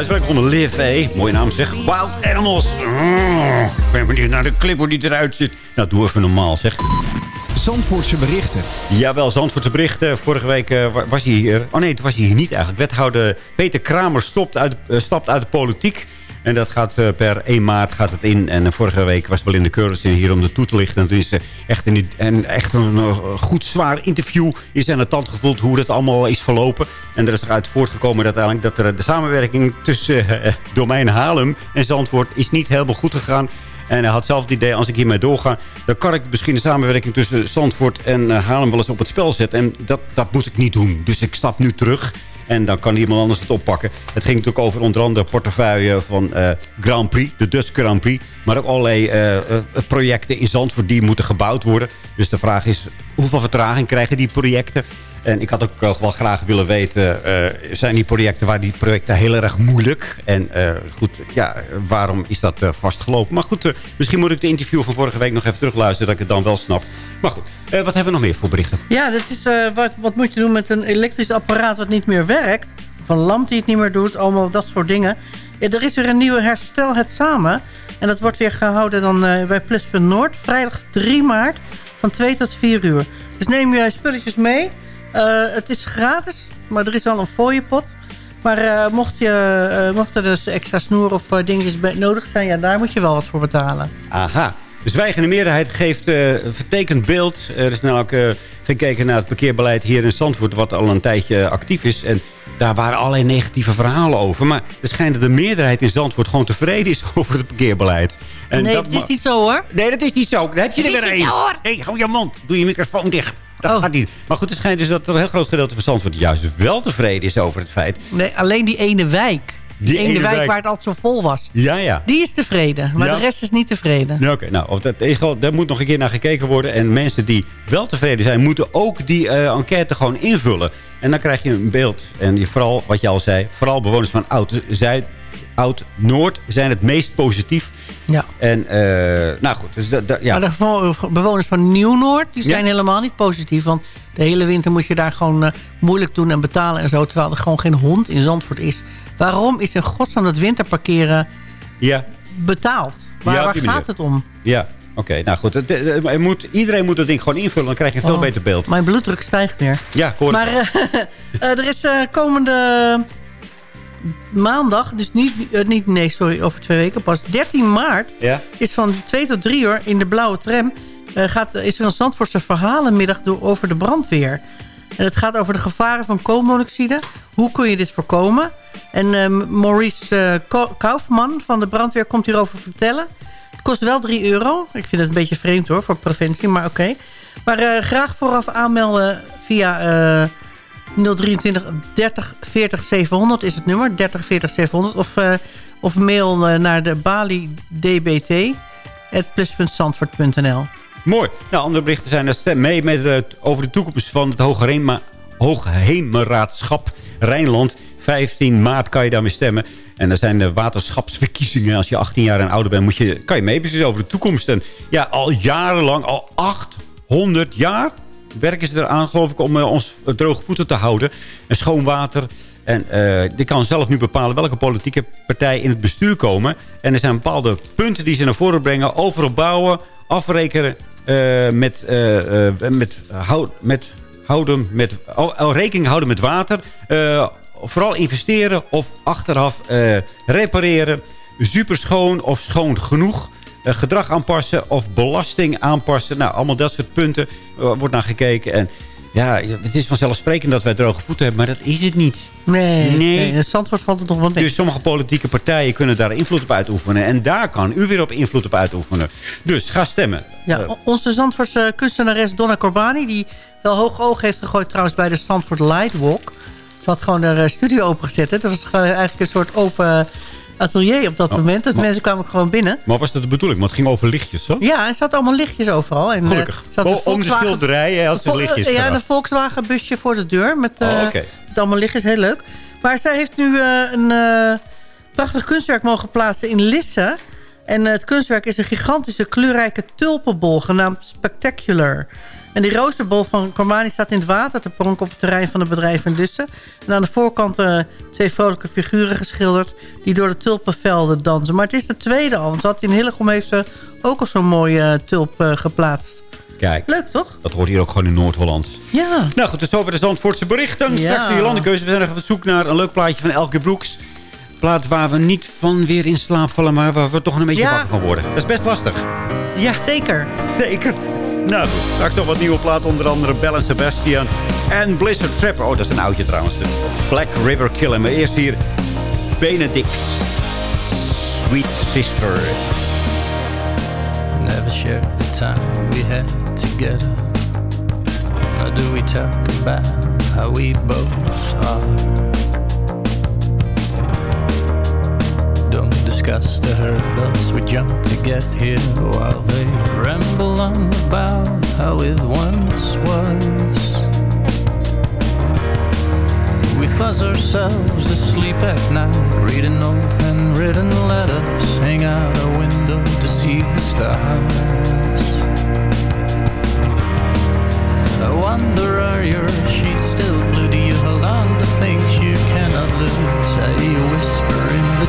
Uitspreken onder Liv A. Mooie naam zeg. Wild Animals. Mm, ik ben benieuwd naar de clip hoe die eruit ziet. Nou, doe even normaal zeg. Zandvoortse berichten. Jawel, Zandvoortse berichten. Vorige week eh, wa- was hij hier. Oh nee, het was hij hier niet eigenlijk. Wethouder Peter Kramer stopt uit, eh, stapt uit de politiek. En dat gaat eh, per 1 maart gaat het in. En eh, vorige week was Belinda Curtis hier om de toe te lichten. En toen is echt, echt een eh, goed zwaar interview. Is aan de tand gevoeld hoe dat allemaal is verlopen. En er is eruit voortgekomen dat uiteindelijk dat de samenwerking tussen domein Haarlem en Zandvoort is niet helemaal goed gegaan. En hij had zelf het idee, als ik hiermee doorga... dan kan ik misschien de samenwerking tussen Zandvoort en Haarlem wel eens op het spel zetten. En dat, dat moet ik niet doen. Dus ik stap nu terug. En dan kan iemand anders het oppakken. Het ging natuurlijk over onder andere portefeuille van eh, Grand Prix. De Dutch Grand Prix. Maar ook allerlei eh, eh, projecten in Zandvoort die moeten gebouwd worden. Dus de vraag is, hoeveel vertraging krijgen die projecten? En ik had ook wel graag willen weten... zijn die projecten, waar die projecten heel erg moeilijk? En goed, ja, waarom is dat vastgelopen? Maar goed, misschien moet ik de interview van vorige week nog even terugluisteren... dat ik het dan wel snap. Maar goed, eh, wat hebben we nog meer voor berichten? Ja, dat is, eh, wat, wat moet je doen met een elektrisch apparaat wat niet meer werkt? Of een lamp die het niet meer doet, allemaal dat soort dingen. Ja, er is weer een nieuwe Herstel het Samen. En dat wordt weer gehouden dan eh, bij Pluspunt Noord. Vrijdag 3 maart van 2 tot 4 uur. Dus neem je spulletjes mee. Eh, het is gratis, maar er is wel een fooiepot. Maar eh, mocht, je, eh, mocht er dus extra snoer of eh, dingetjes nodig zijn... ja, daar moet je wel wat voor betalen. Aha. De zwijgende meerderheid geeft eh, een vertekend beeld. Er is namelijk eh, gekeken naar het parkeerbeleid hier in Zandvoort... wat al een tijdje actief is. En daar waren allerlei negatieve verhalen over. Maar het schijnt dat de meerderheid in Zandvoort gewoon tevreden is over het parkeerbeleid. En nee, dat dat is niet zo hoor. Nee, dat is niet zo. Dan heb je Dat er weer zo, hoor. Hé, hou je mond. Doe je microfoon dicht. Dat gaat niet. Maar goed, het schijnt dus dat er een heel groot gedeelte van Zandvoort... juist wel tevreden is over het feit. Nee, alleen die ene wijk. Die, ene, ene wijk, wijk. waar het altijd zo vol was. Ja, ja. Die is tevreden, maar Ja. de rest is niet tevreden. Ja, Oké, nou, dat, daar moet nog een keer naar gekeken worden. En mensen die wel tevreden zijn, moeten ook die eh, enquête gewoon invullen. En dan krijg je een beeld. En die, vooral, wat je al zei, vooral bewoners van Oud-Zuid, Oud-Noord zijn het meest positief. Ja. En, eh, nou goed, dus ja. Maar de bewoners van Nieuw-Noord die zijn Ja. helemaal niet positief. Want de hele winter moet je daar gewoon eh, moeilijk doen en betalen en zo. Terwijl er gewoon geen hond in Zandvoort is. Waarom is in godsnaam dat winterparkeren ja, betaald? Waar, Ja, gaat het om? ja. Oké, nou goed. Het, het- het moet, iedereen moet dat ding gewoon invullen. Dan krijg je een veel Oh, beter beeld. Mijn bloeddruk stijgt weer. Ja, ik hoor het Maar eh, eh, er is komende maandag, dus niet, niet, nee, sorry, over twee weken pas. 13 maart Ja? is van 2 tot 3 uur in de blauwe tram... eh, gaat, is er een Zandvoortse verhalenmiddag door, over de brandweer. En het gaat over de gevaren van koolmonoxide. Hoe kun je dit voorkomen? En eh, Maurice Ko- Kaufman van de brandweer komt hierover vertellen. Het kost wel 3 euro. Ik vind het een beetje vreemd hoor, voor preventie, maar oké. Maar eh, graag vooraf aanmelden via eh 023 30 40 700 is het nummer. 30 40 700. Of, of mail naar de Bali DBT. Mooi. Nou, andere berichten zijn... dat stem mee met, eh, over de toekomst van het Hoogheema- Hoogheemraadschap Rijnland. 15 maart kan je daarmee stemmen. En er zijn de waterschapsverkiezingen. Als je 18 jaar en ouder bent, moet je, kan je meebeslissen over de toekomst. En ja, al jarenlang, al 800 jaar werken ze eraan, geloof ik, om eh, ons droge voeten te houden. En schoon water. En eh die kan zelf nu bepalen welke politieke partij in het bestuur komen. En er zijn bepaalde punten die ze naar voren brengen. Overal bouwen, afrekenen eh, met, eh, eh, met, hou- met, houden met, oh, rekening houden met water. Eh, vooral investeren of achteraf eh, repareren. Superschoon of schoon genoeg. Eh, gedrag aanpassen of belasting aanpassen. Nou, allemaal dat soort punten eh, wordt naar gekeken. En ja, het is vanzelfsprekend dat wij droge voeten hebben, maar dat is het niet. Nee, Nee. nee. Zandvoort valt het nog wel mee. Dus sommige politieke partijen kunnen daar invloed op uitoefenen. En daar kan u weer op invloed op uitoefenen. Dus ga stemmen. Ja, Eh, onze Zandvoortse kunstenares Donna Corbani... die wel hoog oog heeft gegooid trouwens bij de Zandvoort Lightwalk. Ze had gewoon haar eh, studio opengezet. hè. Dat was eigenlijk een soort open atelier op dat Oh, moment. Dat maar- mensen kwamen gewoon binnen. maar was dat de bedoeling? Want het ging over lichtjes, zo? Ja, ze had allemaal lichtjes overal. En, eh, Gelukkig. had een Oh, om de schilderij had ze lichtjes Ja, een Volkswagen busje voor de deur. Met, eh, Oh, met allemaal lichtjes, heel leuk. Maar zij heeft nu eh, een eh, prachtig kunstwerk mogen plaatsen in Lisse. En eh, het kunstwerk is een gigantische kleurrijke tulpenbol genaamd Spectacular. En die roosterbol van Cormani staat in het water te pronken op het terrein van het bedrijf in Lisse. En aan de voorkant eh, twee vrolijke figuren geschilderd die door de tulpenvelden dansen. Maar het is de tweede al, want ze had in Hillegom heeft ze ook al zo'n mooie eh, tulp eh, geplaatst. Kijk, Leuk toch? dat hoort hier ook gewoon in Noord-Holland. Ja. Nou goed, dus over de Zandvoortse berichten. Ja. Straks de Jolandekeuze. We zijn even op zoek naar een leuk plaatje van Elke Broeks. Plaat waar we niet van weer in slaap vallen, maar waar we toch een beetje Ja. wakker van worden. Dat is best lastig. Ja, zeker. Zeker. Nou straks nog wat nieuwe platen. Onder andere Bell Sebastian en Blizzard Trapper. Oh, dat is een oudje trouwens. Black River Killer. Maar eerst hier Benedict. Sweet Sister. Never shared the time we had together. Nor do we talk about how we both are. Don't discuss the hurdles we jump to get here while they ramble on about how it once was. We fuzz ourselves asleep at night, reading old handwritten letters, hang out a window to see the stars. I wonder, are your sheets still blue? Do you hold on to things you cannot lose?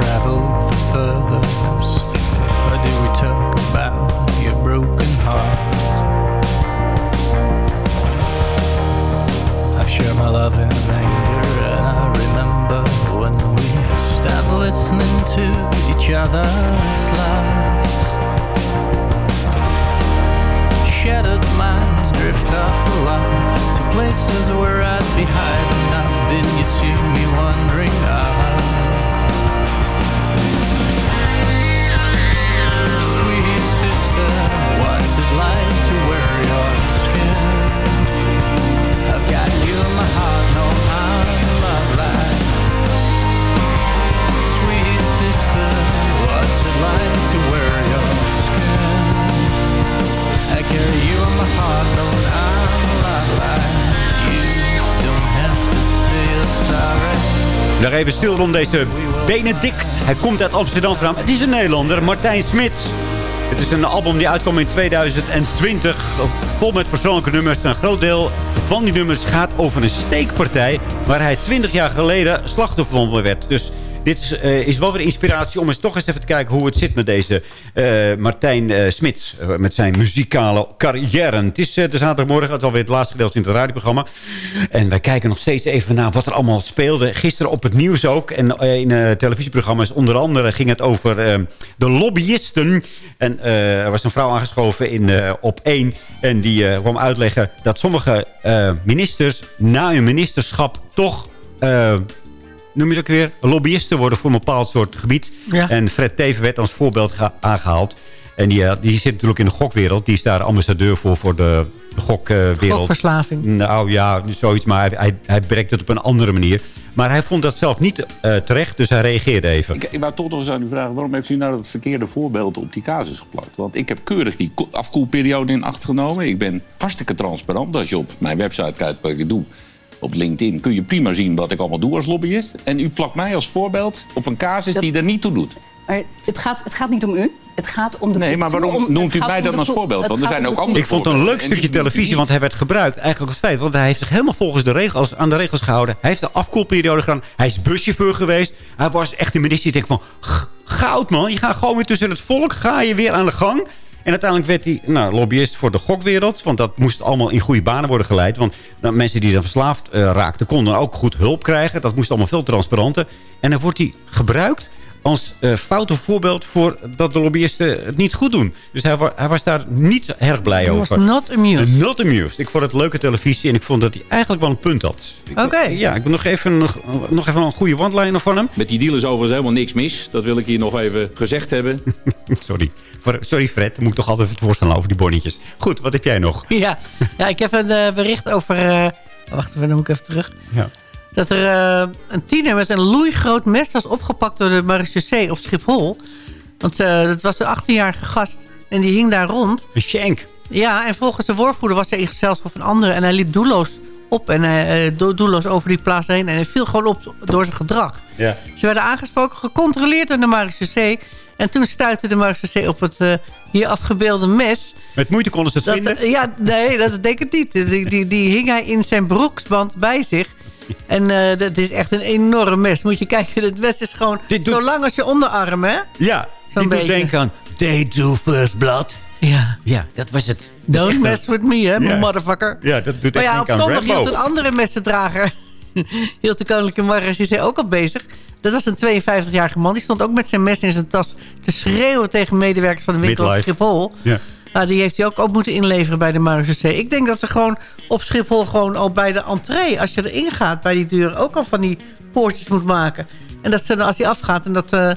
traveled the furthest. Or do we talk about your broken heart? I've shared my love and anger, and I remember when we stopped listening to each other's lies. Shattered minds drift off the line to places where I'd be hiding out. Didn't you see me wandering out? Nog even stil rond deze Benedict. Hij komt uit Amsterdam. Het is een Nederlander, Martijn Smits. Het is een album die uitkwam in 2020. Vol met persoonlijke nummers. Een groot deel van die nummers gaat over een steekpartij... waar hij 20 jaar geleden slachtoffer van werd. Dus dit is, eh, is wel weer inspiratie om eens toch eens even te kijken... hoe het zit met deze eh, Martijn eh, Smits. met zijn muzikale carrière. Het is de zaterdagmorgen. Het is alweer het laatste gedeelte in het radioprogramma. En wij kijken nog steeds even naar wat er allemaal speelde. Gisteren op het nieuws ook. En in televisieprogramma's onder andere ging het over de lobbyisten. En er was een vrouw aangeschoven in, op één. En die kwam uitleggen dat sommige ministers na hun ministerschap toch noem je het ook weer, lobbyisten worden voor een bepaald soort gebied. Ja. En Fred Teven werd als voorbeeld aangehaald. En die, uh, die zit natuurlijk in de gokwereld. Die is daar ambassadeur voor, voor de, de gokwereld. Gokverslaving. Nou ja, zoiets. Maar hij, hij, hij bereikt het op een andere manier. Maar hij vond dat zelf niet uh, terecht, dus hij reageerde even. Ik, ik wou toch nog eens aan u vragen... waarom heeft u nou dat verkeerde voorbeeld op die casus geplakt? Want ik heb keurig die afkoelperiode in acht genomen. Ik ben hartstikke transparant. Als je op mijn website kijkt wat ik doe op LinkedIn kun je prima zien wat ik allemaal doe als lobbyist. En u plakt mij als voorbeeld op een casus die er niet toe doet. Maar het, gaat, het gaat niet om u. Het gaat om de Nee, maar waarom om, noemt u mij dan als voorbeeld? Want er zijn ook andere Ik vond het een leuk stukje televisie, want hij werd gebruikt. Eigenlijk het feit, want hij heeft zich helemaal volgens de regels, aan de regels gehouden. Hij heeft de afkoelperiode gedaan. Hij is buschauffeur geweest. Hij was echt een minister die denkt van... Goud man, je gaat gewoon weer tussen het volk. Ga je weer aan de gang. En uiteindelijk werd hij nou, lobbyist voor de gokwereld. Want dat moest allemaal in goede banen worden geleid. Want nou, mensen die dan verslaafd uh, raakten... konden ook goed hulp krijgen. Dat moest allemaal veel transparanter. En dan wordt hij gebruikt als uh, foute voorbeeld voor dat de lobbyisten het niet goed doen. Dus hij, hij was daar niet erg blij He over. was not amused. Uh, not amused. Ik vond het leuke televisie en ik vond dat hij eigenlijk wel een punt had. Oké. Okay. Ja, ik ben nog even, nog, nog even een goede one-liner van hem. Met die deal is overigens helemaal niks mis. Dat wil ik hier nog even gezegd hebben. Sorry. Sorry Fred, dan moet ik toch altijd even voorstellen over die bonnetjes. Goed, wat heb jij nog? Ja, ja ik heb een uh, bericht over... Uh, wacht even, dan moet ik even terug. Ja. Dat er uh, een tiener met een loeigroot mes was opgepakt door de marechaussee op Schiphol. Want dat was een 18-jarige gast en die hing daar rond. Een shank. Ja, en volgens de woordvoerder was hij in gezelschap van anderen. En hij liep doelloos op en uh, do doelloos over die plaats heen. En hij viel gewoon op door zijn gedrag. Ja. Ze werden aangesproken, gecontroleerd door de marechaussee. En toen stuitte de marechaussee op het uh, hier afgebeelde mes. Met moeite konden ze het dat, vinden? Ja, nee, dat denk ik niet. Die, die, die hing hij in zijn broeksband bij zich. En uh, dat is echt een enorm mes. Moet je kijken, het mes is gewoon zo lang als je onderarm, hè? Ja, Zo'n doet denken aan They Do First Blood. Ja. Ja, dat was het. Don't mess with me, hè, ja. motherfucker. Ja, dat doet maar echt ja, op zondag hield een andere messendrager... hield de koninklijke marechaussee ook al bezig. Dat was een 52-jarige man. Die stond ook met zijn mes in zijn tas te schreeuwen tegen medewerkers van de winkel op Midlife. Schiphol. Ja. Nou, die heeft hij ook, ook moeten inleveren bij de marechaussee. Ik denk dat ze gewoon op Schiphol gewoon al bij de entree... als je erin gaat bij die deur ook al van die poortjes moet maken. En dat ze dan, als hij afgaat en dat... Uh,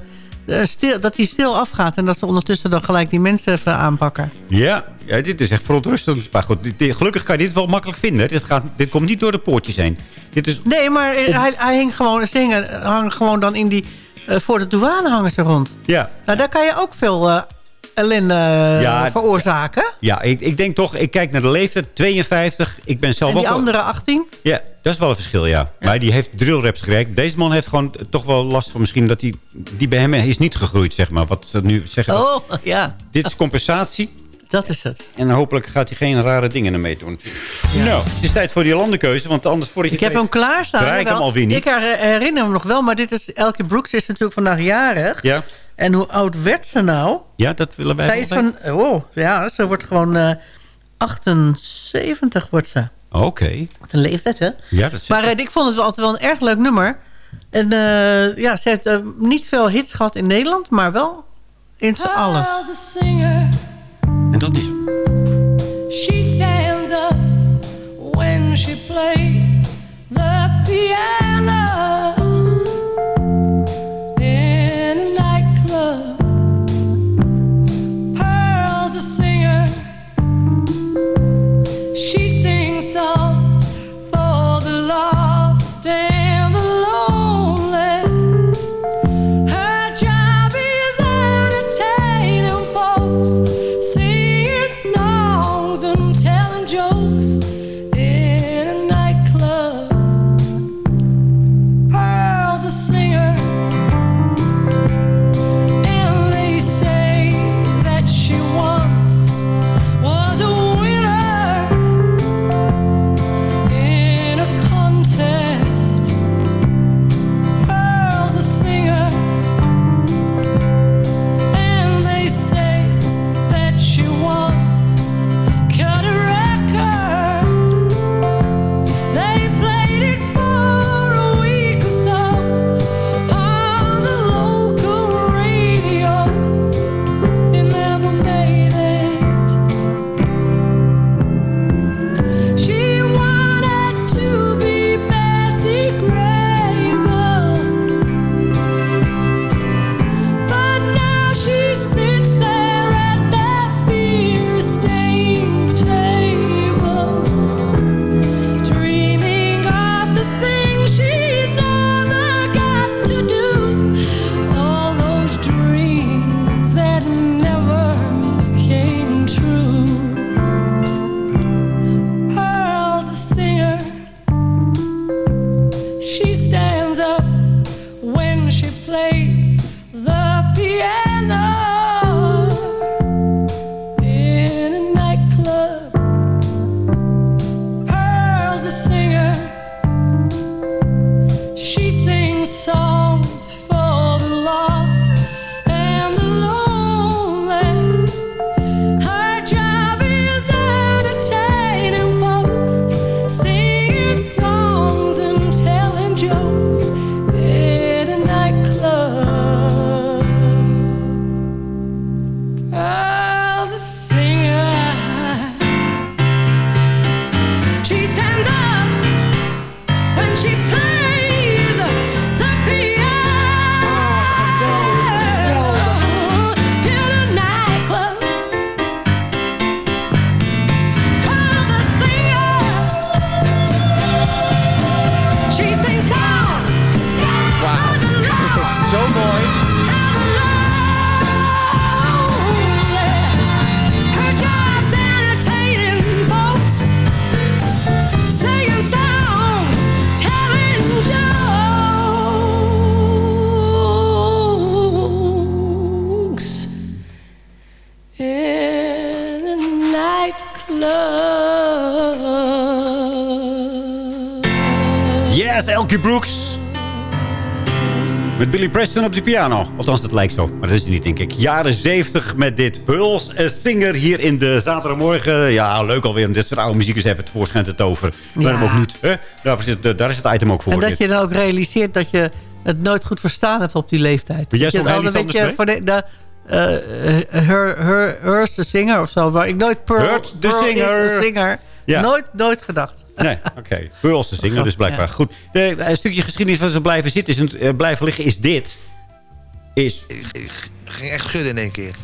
Stil, dat hij stil afgaat en dat ze ondertussen dan gelijk die mensen even aanpakken. Ja, ja dit is echt verontrustend. Maar goed, dit, gelukkig kan je dit wel makkelijk vinden. Dit, gaat, dit komt niet door de poortjes heen. Dit is... Nee, maar hij, hij hing gewoon, ze hingen, hangen gewoon dan in die... Uh, voor de douane hangen ze rond. Ja. Nou, daar kan je ook veel uh, ellende ja, veroorzaken. Ja, ik, ik denk toch, ik kijk naar de leeftijd, 52. Ik ben zelf en die ook andere 18? Ja, dat is wel een verschil, ja. ja. Maar die heeft drillraps gereikt. Deze man heeft gewoon toch wel last van misschien dat hij... Die bij hem is niet gegroeid, zeg maar. Wat ze nu zeggen. Oh, ja. Dit is compensatie. Dat is het. En hopelijk gaat hij geen rare dingen ermee doen. Ja. Nou, het is tijd voor die landenkeuze. Want anders voor je Ik heb weet, hem klaarstaan. Draai ik hem alweer niet. Ik herinner hem nog wel. Maar dit is, Elke Brooks is natuurlijk vandaag jarig. Ja. En hoe oud werd ze nou? Ja, dat willen wij Zij is van... Oh, ja, ze wordt gewoon uh, 78 wordt ze. Oké. Okay. Wat een leeftijd, hè? Ja, dat is Maar uh, ik vond het wel altijd wel een erg leuk nummer. En uh, ja, ze heeft niet veel hits gehad in Nederland. Maar wel in z'n alles. En dat is... She stands up when she plays the piano. Met Billy Preston op de piano. Althans, dat lijkt zo. Maar dat is het niet, denk ik. Jaren 70 met dit Pearls a Singer hier in de zaterdagmorgen. Ja, leuk alweer om dit soort oude muziek eens even tevoorschijn te toveren. Waarom Ja. ook niet? Hè? Daarvoor zit, daar is het item ook voor. En dat dit. je dan ook realiseert dat je het nooit goed verstaan hebt op die leeftijd. Ben jij Dat je zo'n het heel altijd, iets weet je, anders voor de, de eh, her, her, Hers the Singer of zo. Waar ik nooit Pearl, Hurt is Singer. Ja. Nooit, nooit gedacht. Nee, oké. Pearls te zingen, dus blijkbaar. Goed. De, een stukje geschiedenis waar ze blijven zitten, is, eh, blijven liggen, is dit. Is... Ik ging echt schudden in één keer.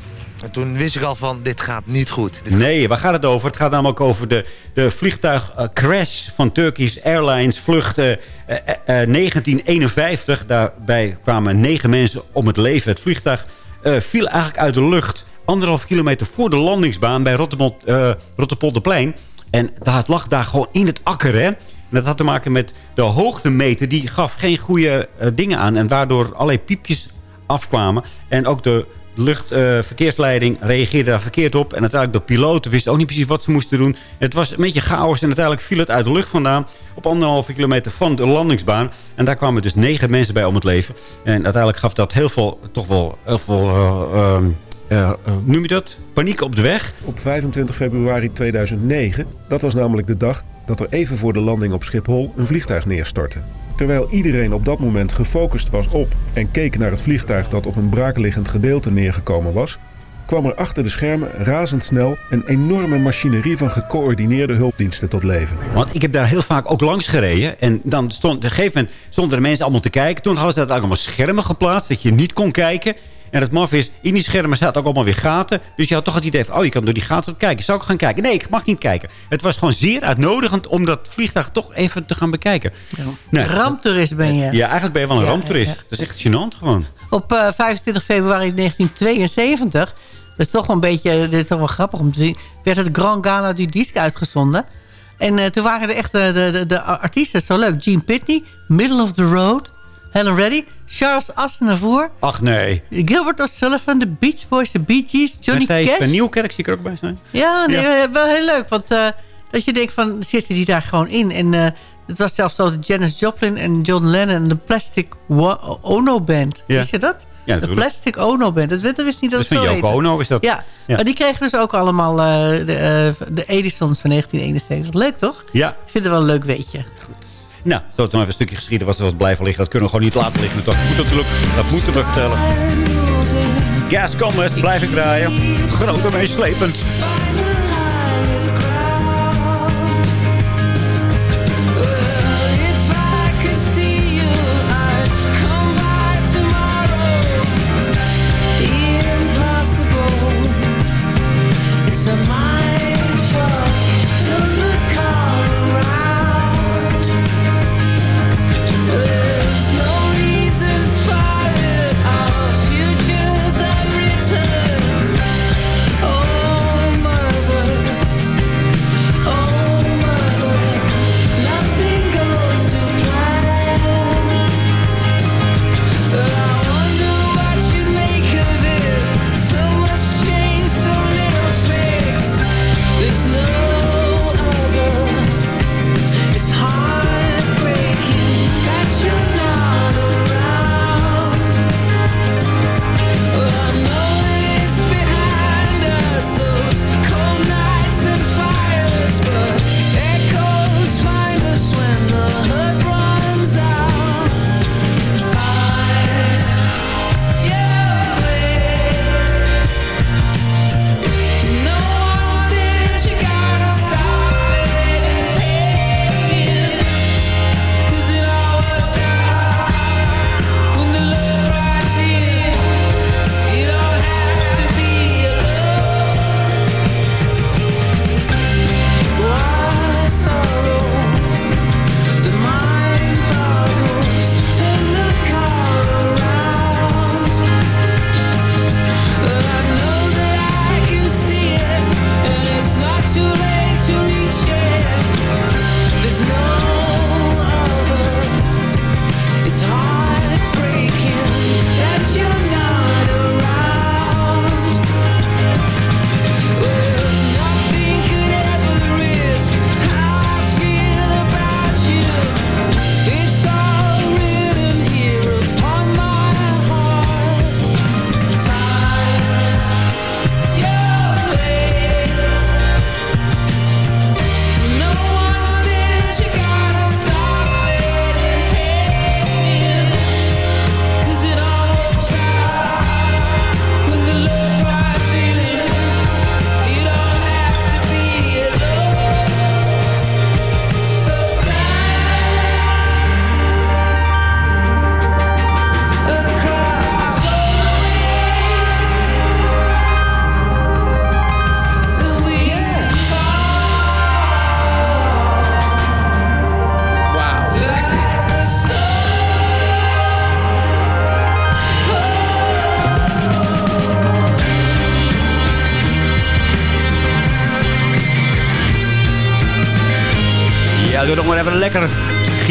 En toen wist ik al van, dit gaat niet goed. Dit Nee, waar gaat het over? Het gaat namelijk over de, de vliegtuigcrash van Turkish Airlines vlucht eh, eh, eh, 1951. Daarbij kwamen negen mensen om het leven. Het vliegtuig eh, viel eigenlijk uit de lucht anderhalf kilometer voor de landingsbaan bij Rotterdam, eh Rotterpolderplein. En het lag daar gewoon in het akker, hè? En dat had te maken met de hoogtemeter. Die gaf geen goede eh, dingen aan. En waardoor allerlei piepjes afkwamen. En ook de luchtverkeersleiding reageerde daar verkeerd op. En uiteindelijk de piloten wisten ook niet precies wat ze moesten doen. Het was een beetje chaos. En uiteindelijk viel het uit de lucht vandaan. Op anderhalve kilometer van de landingsbaan. En daar kwamen dus negen mensen bij om het leven. En uiteindelijk gaf dat heel veel, toch wel heel veel... eh, ehm, eh, noem je dat? Paniek op de weg. Op 25 februari 2009, dat was namelijk de dag dat er even voor de landing op Schiphol een vliegtuig neerstortte. Terwijl iedereen op dat moment gefocust was op en keek naar het vliegtuig dat op een braakliggend gedeelte neergekomen was, kwam er achter de schermen razendsnel een enorme machinerie van gecoördineerde hulpdiensten tot leven. Want ik heb daar heel vaak ook langs gereden. En dan stond, op een gegeven moment stonden de mensen allemaal te kijken. Toen hadden ze dat allemaal schermen geplaatst, dat je niet kon kijken. En het maf is, in die schermen zaten ook allemaal weer gaten. Dus je had toch het idee van, oh, je kan door die gaten kijken. Zou ik gaan kijken? Nee, ik mag niet kijken. Het was gewoon zeer uitnodigend om dat vliegtuig toch even te gaan bekijken. Nee. Ramptoerist ben je. Ja, eigenlijk ben je wel een Ja, ramptoerist. ja, ja. Dat is echt gênant gewoon. Op eh, 25 februari 1972, dat is toch wel een beetje, dit is toch wel grappig om te zien, werd het Grand Gala du Disque uitgezonden. En eh, toen waren er echt de, de, de, de artiesten zo leuk. Gene Pitney, Middle of the Road, Helen Reddy, Charles Aznavour, Ach nee. Gilbert O'Sullivan, de Beach Boys, de Bee Gees, Johnny Matthijs Cash. van Nieuwkerk zie ik er ook bij zijn. Ja, nee, Ja. eh, wel heel leuk. Want eh, dat je denkt van, zitten die daar gewoon in? En eh, het was zelfs zo dat Janis Joplin en John Lennon en de Plastic Ono Band. Ja. Wist je dat? Ja, de. Plastic Ono Band. Dat, dat wist niet dat Dat het zo heette. Ono, is dat? Ja. Ja. maar die kregen dus ook allemaal de, de Edisons van 1971. Leuk toch? Ja. Ik vind het wel een leuk weetje. Nou, zo het nog even een stukje geschiedenis was, was blijven liggen. Dat kunnen we gewoon niet laten liggen. Dat, moet natuurlijk, dat moeten we vertellen. Gas Commerce, blijf ik draaien. Groot en meeslepend.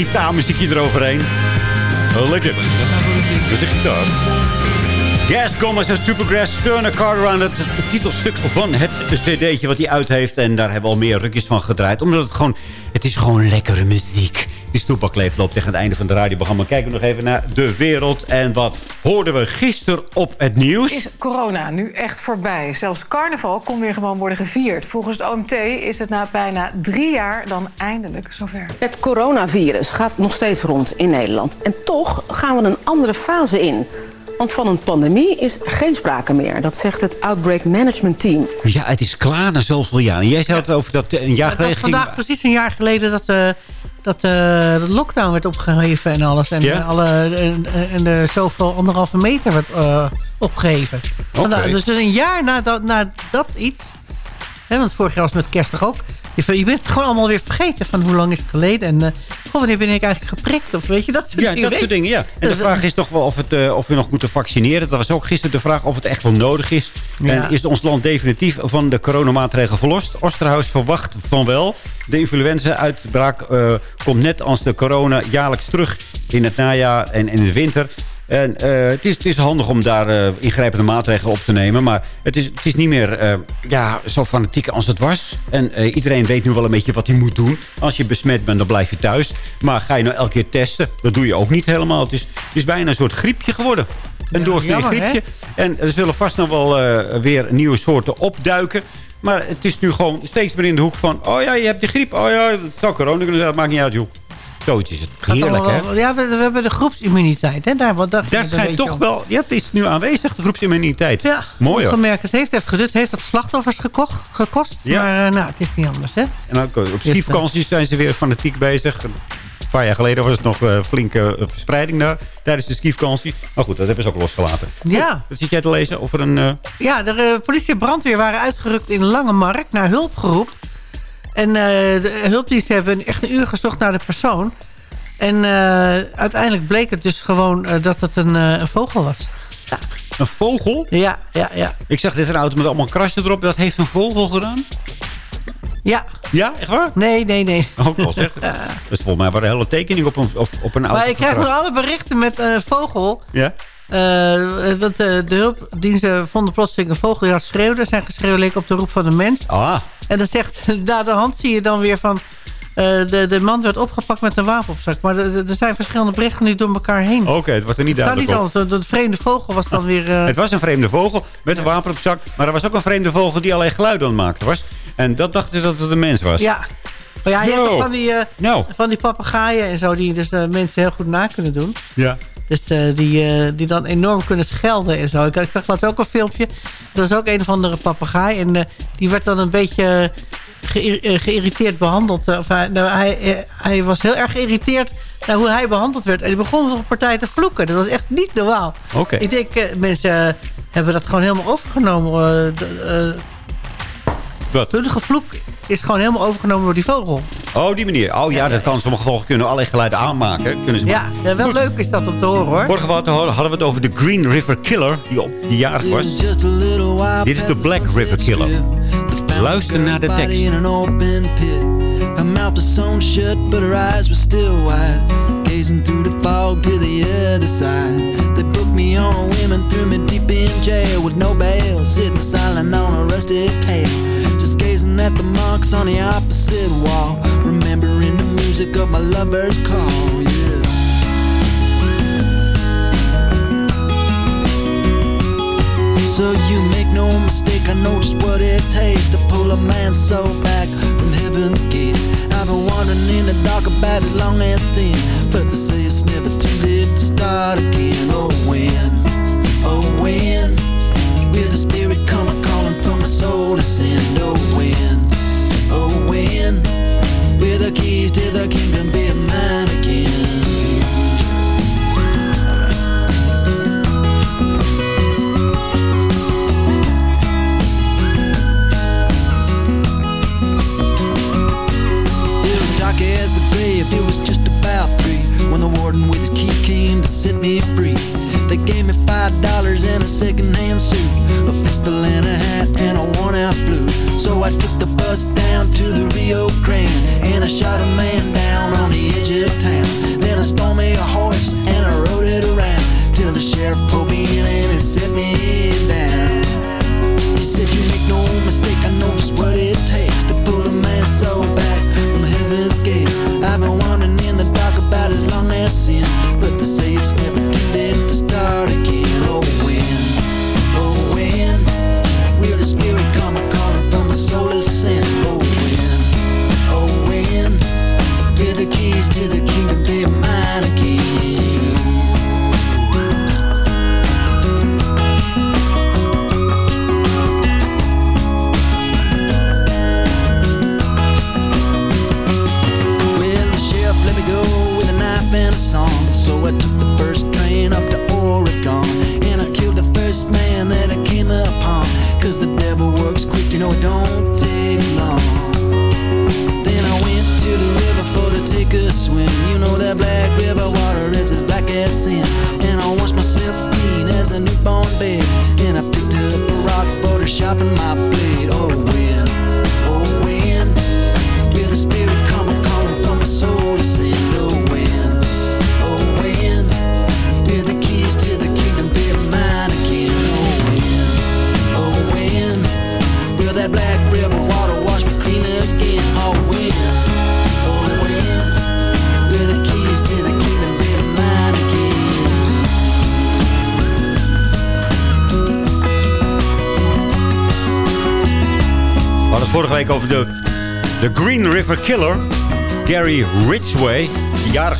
Gitaarmuziekje eroverheen. Oh, lekker. Dat is gitaar. Gas Gomez en Supergrass Turner Carter aan het titelstuk van het cd'tje wat hij uit heeft. En daar hebben we al meer rukjes van gedraaid. Omdat het gewoon, het is gewoon lekkere muziek. Die stoepakleef loopt tegen het einde van het radioprogramma. Kijken we nog even naar de wereld. En wat hoorden we gisteren op het nieuws? Is corona nu echt voorbij? Zelfs carnaval kon weer gewoon worden gevierd. Volgens het OMT is het na bijna drie jaar dan eindelijk zover. Het coronavirus gaat nog steeds rond in Nederland. En toch gaan we een andere fase in. Want van een pandemie is geen sprake meer. Dat zegt het Outbreak Management Team. Ja, het is klaar na zoveel jaar. En jij zei het over dat eh, een jaar Het was geleden ging... vandaag precies een jaar geleden dat, eh, dat eh, de lockdown werd opgeheven en alles. En, eh, alle, en, en de zoveel anderhalve meter werd eh, opgeheven. Dus, dus een jaar na dat, na dat iets... Hè, want vorig jaar was met kerst toch ook... Je, je bent gewoon allemaal weer vergeten van hoe lang is het geleden. En eh, goh, wanneer ben ik eigenlijk geprikt? Of weet je, dat soort Ja, dingen. dat weet soort dingen, ja. En de vraag is toch wel of, het, eh, of we nog moeten vaccineren. Dat was ook gisteren de vraag of het echt wel nodig is. Ja. En is ons land definitief van de coronamaatregelen verlost? Osterhaus verwacht van wel. De influenza-uitbraak eh, komt net als de corona jaarlijks terug in het najaar en in de winter. En eh, het, is, het is handig om daar eh, ingrijpende maatregelen op te nemen. Maar het is, het is niet meer eh, ja, zo fanatiek als het was. En iedereen weet nu wel een beetje wat hij moet doen. Als je besmet bent, dan blijf je thuis. Maar ga je nou elke keer testen? Dat doe je ook niet helemaal. Het is, het is bijna een soort griepje geworden. Een doorsnee jammer, hè? griepje. En er zullen vast nog wel weer nieuwe soorten opduiken. Maar het is nu gewoon steeds meer in de hoek van... Oh ja, je hebt de griep. Oh ja, het zou corona kunnen zijn. Dat maakt niet uit, joh. Heerlijk, hè? Ja, we, we hebben de groepsimmuniteit. Hè? Daar, wat, daar, Daar schijnt toch om. wel... Ja, het is nu aanwezig, de groepsimmuniteit. Ja, Mooi hoor. gemerkt. Het heeft even gedut. Het heeft wat slachtoffers gekocht, gekost. Ja. Maar eh, nou, het is niet anders, hè? En ook op skivakanties zijn ze weer fanatiek bezig. Een paar jaar geleden was het nog eh, flinke eh, verspreiding daar. Tijdens de skivakantie. Maar goed, dat hebben ze ook losgelaten. Ja. Wat zit jij te lezen? Of er een... eh, Ja, de eh, politie en brandweer waren uitgerukt in Langemarkt naar hulp geroepen. En eh, de hulpdiensten hebben echt een uur gezocht naar de persoon. En eh, uiteindelijk bleek het dus gewoon eh, dat het een, een vogel was. Een vogel? Ja, ja, ja. Ik zag dit een auto met allemaal krasjes erop. Dat heeft een vogel gedaan? Ja. Ja, echt waar? Nee, nee, nee. Ook wel zeg. Dus volgens mij waren hele tekening op een, op, op een auto. Maar ik krijg nog alle berichten met eh vogel. Ja? Eh, want eh, de hulpdiensten vonden plotseling een vogel die had schreeuwde. Zijn geschreeuw leek op de roep van de mens. Ah. En dan zegt, na de hand zie je dan weer van... eh, de, de man werd opgepakt met een wapen op zak. Maar er zijn verschillende berichten nu door elkaar heen. Oké, het was er niet Het gaat duidelijk niet anders. De, de vreemde vogel was dan weer... Het was een vreemde vogel met een wapen op zak. Maar er was ook een vreemde vogel die allerlei geluiden aan het maken was. En dat dachten ze dat het een mens was. ja. Maar ja, je hebt toch van die, van die papegaaien en zo... die dus de mensen heel goed na kunnen doen. Ja. Dus eh, die, eh, die dan enorm kunnen schelden en zo. Ik, ik zag laatst ook een filmpje. Dat is ook een of andere papegaai. En eh, die werd dan een beetje geïr- geïrriteerd behandeld. Eh, Of hij, nou, hij, hij was heel erg geïrriteerd naar hoe hij behandeld werd. En die begon op partij te vloeken. Dat was echt niet normaal. Oké. Ik denk, mensen hebben dat gewoon helemaal overgenomen. Wat? Hun gevloek is gewoon helemaal overgenomen door die vogel. Oh, die manier. Oh ja, dat kan. Sommige vogels kunnen allerlei geluiden aanmaken. Kunnen ze Ja, ja, wel leuk is dat om te horen hoor. Vorige wat hadden we het over de Green River Killer, die, op, die jarig was. Dit is de Black River Killer. Luister naar de tekst. in an open pit. Her mouth was sewn shut, but her eyes were still wide. Gazing through the fog to the other side. They booked me on a whim and threw me deep in jail with no bail. Sitting silent on a rusted pail. Just gazing at the marks on the opposite wall. Remembering the music of my lover's call, yeah. So you make no mistake, I know just what it takes to pull a man's soul back from heaven's gates. I've been wandering in the dark about as long as sin, but they say it's never too late to start again. Oh when, oh when, will the spirit come soul to send? Oh when, oh when, will the keys to the kingdom be mine again? It was dark as the grave, it was just about three When the warden with his key came to set me free They gave me five dollars and a second-hand suit A pistol and a So I took the bus down to the Rio Grande And I shot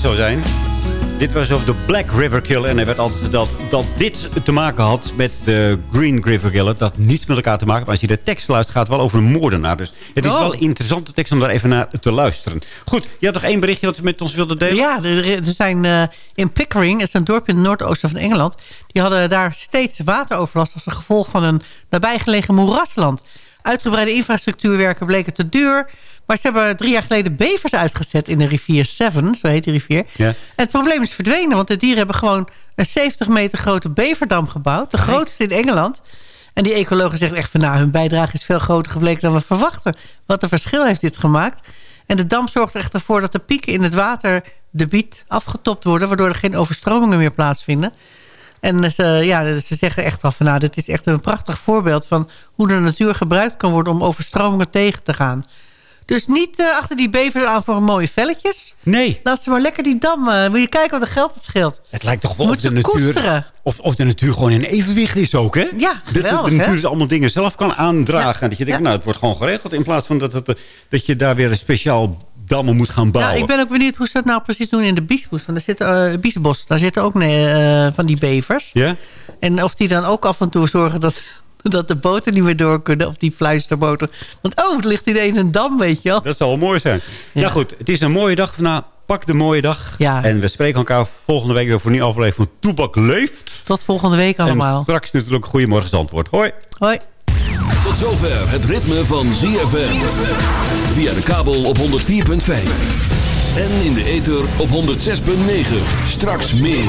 zou zijn. Dit was over de Black River Killer. En er werd altijd verteld dat dit te maken had met de Green River Killer. Dat had niets met elkaar te maken. Maar als je de tekst luistert, gaat het wel over een moordenaar. Dus het is Oh. wel een interessante tekst om daar even naar te luisteren. Goed, je had nog één berichtje wat je met ons wilde delen? Ja, er, er zijn eh, in Pickering, het is een dorp in het noordoosten van Engeland... die hadden daar steeds wateroverlast als een gevolg van een nabijgelegen moerasland. Uitgebreide infrastructuurwerken bleken te duur... maar ze hebben drie jaar geleden bevers uitgezet in de rivier Severn, zo heet die rivier. Ja. En het probleem is verdwenen, want de dieren hebben gewoon... een 70 meter grote beverdam gebouwd, de grootste in Engeland... En die ecologen zeggen echt van nou, hun bijdrage is veel groter gebleken dan we verwachten. Wat een verschil heeft dit gemaakt. En de dam zorgt er echt ervoor dat de pieken in het waterdebiet afgetopt worden... waardoor er geen overstromingen meer plaatsvinden. En ze, ja, ze zeggen echt al van nou, dit is echt een prachtig voorbeeld... van hoe de natuur gebruikt kan worden om overstromingen tegen te gaan. Dus niet eh, achter die bevers aan voor mooie velletjes. Nee. Laat ze maar lekker die dam... eh, wil je kijken wat een geld het scheelt? Het lijkt toch wel Moet of de, natuur, koesteren. of, of de natuur gewoon in evenwicht is ook, hè? Ja, Dat de, geweldig, de natuur hè? dus allemaal dingen zelf kan aandragen. En dat je denkt, Ja. nou, het wordt gewoon geregeld. In plaats van dat, het, eh, dat je daar weer een speciaal dammen moet gaan bouwen. Ja, ik ben ook benieuwd hoe ze dat nou precies doen in de biesbos. Want daar zitten, eh, biesbos, daar zitten ook nee, van die bevers. Ja? En of die dan ook af en toe zorgen dat, dat de boten niet meer door kunnen. Of die fluisterboten. Want oh, het ligt ineens een dam, weet je wel. Dat zou wel mooi zijn. Ja. goed, het is een mooie dag. Nou, pak de mooie dag. Ja. En we spreken elkaar volgende week weer voor een nieuwe aflevering van Toebak Leeft. Tot volgende week allemaal. En straks natuurlijk Goedemorgen antwoord. Hoi. Hoi. Tot zover het ritme van ZFM. Via de kabel op 104.5. En in de ether op 106.9. Straks meer.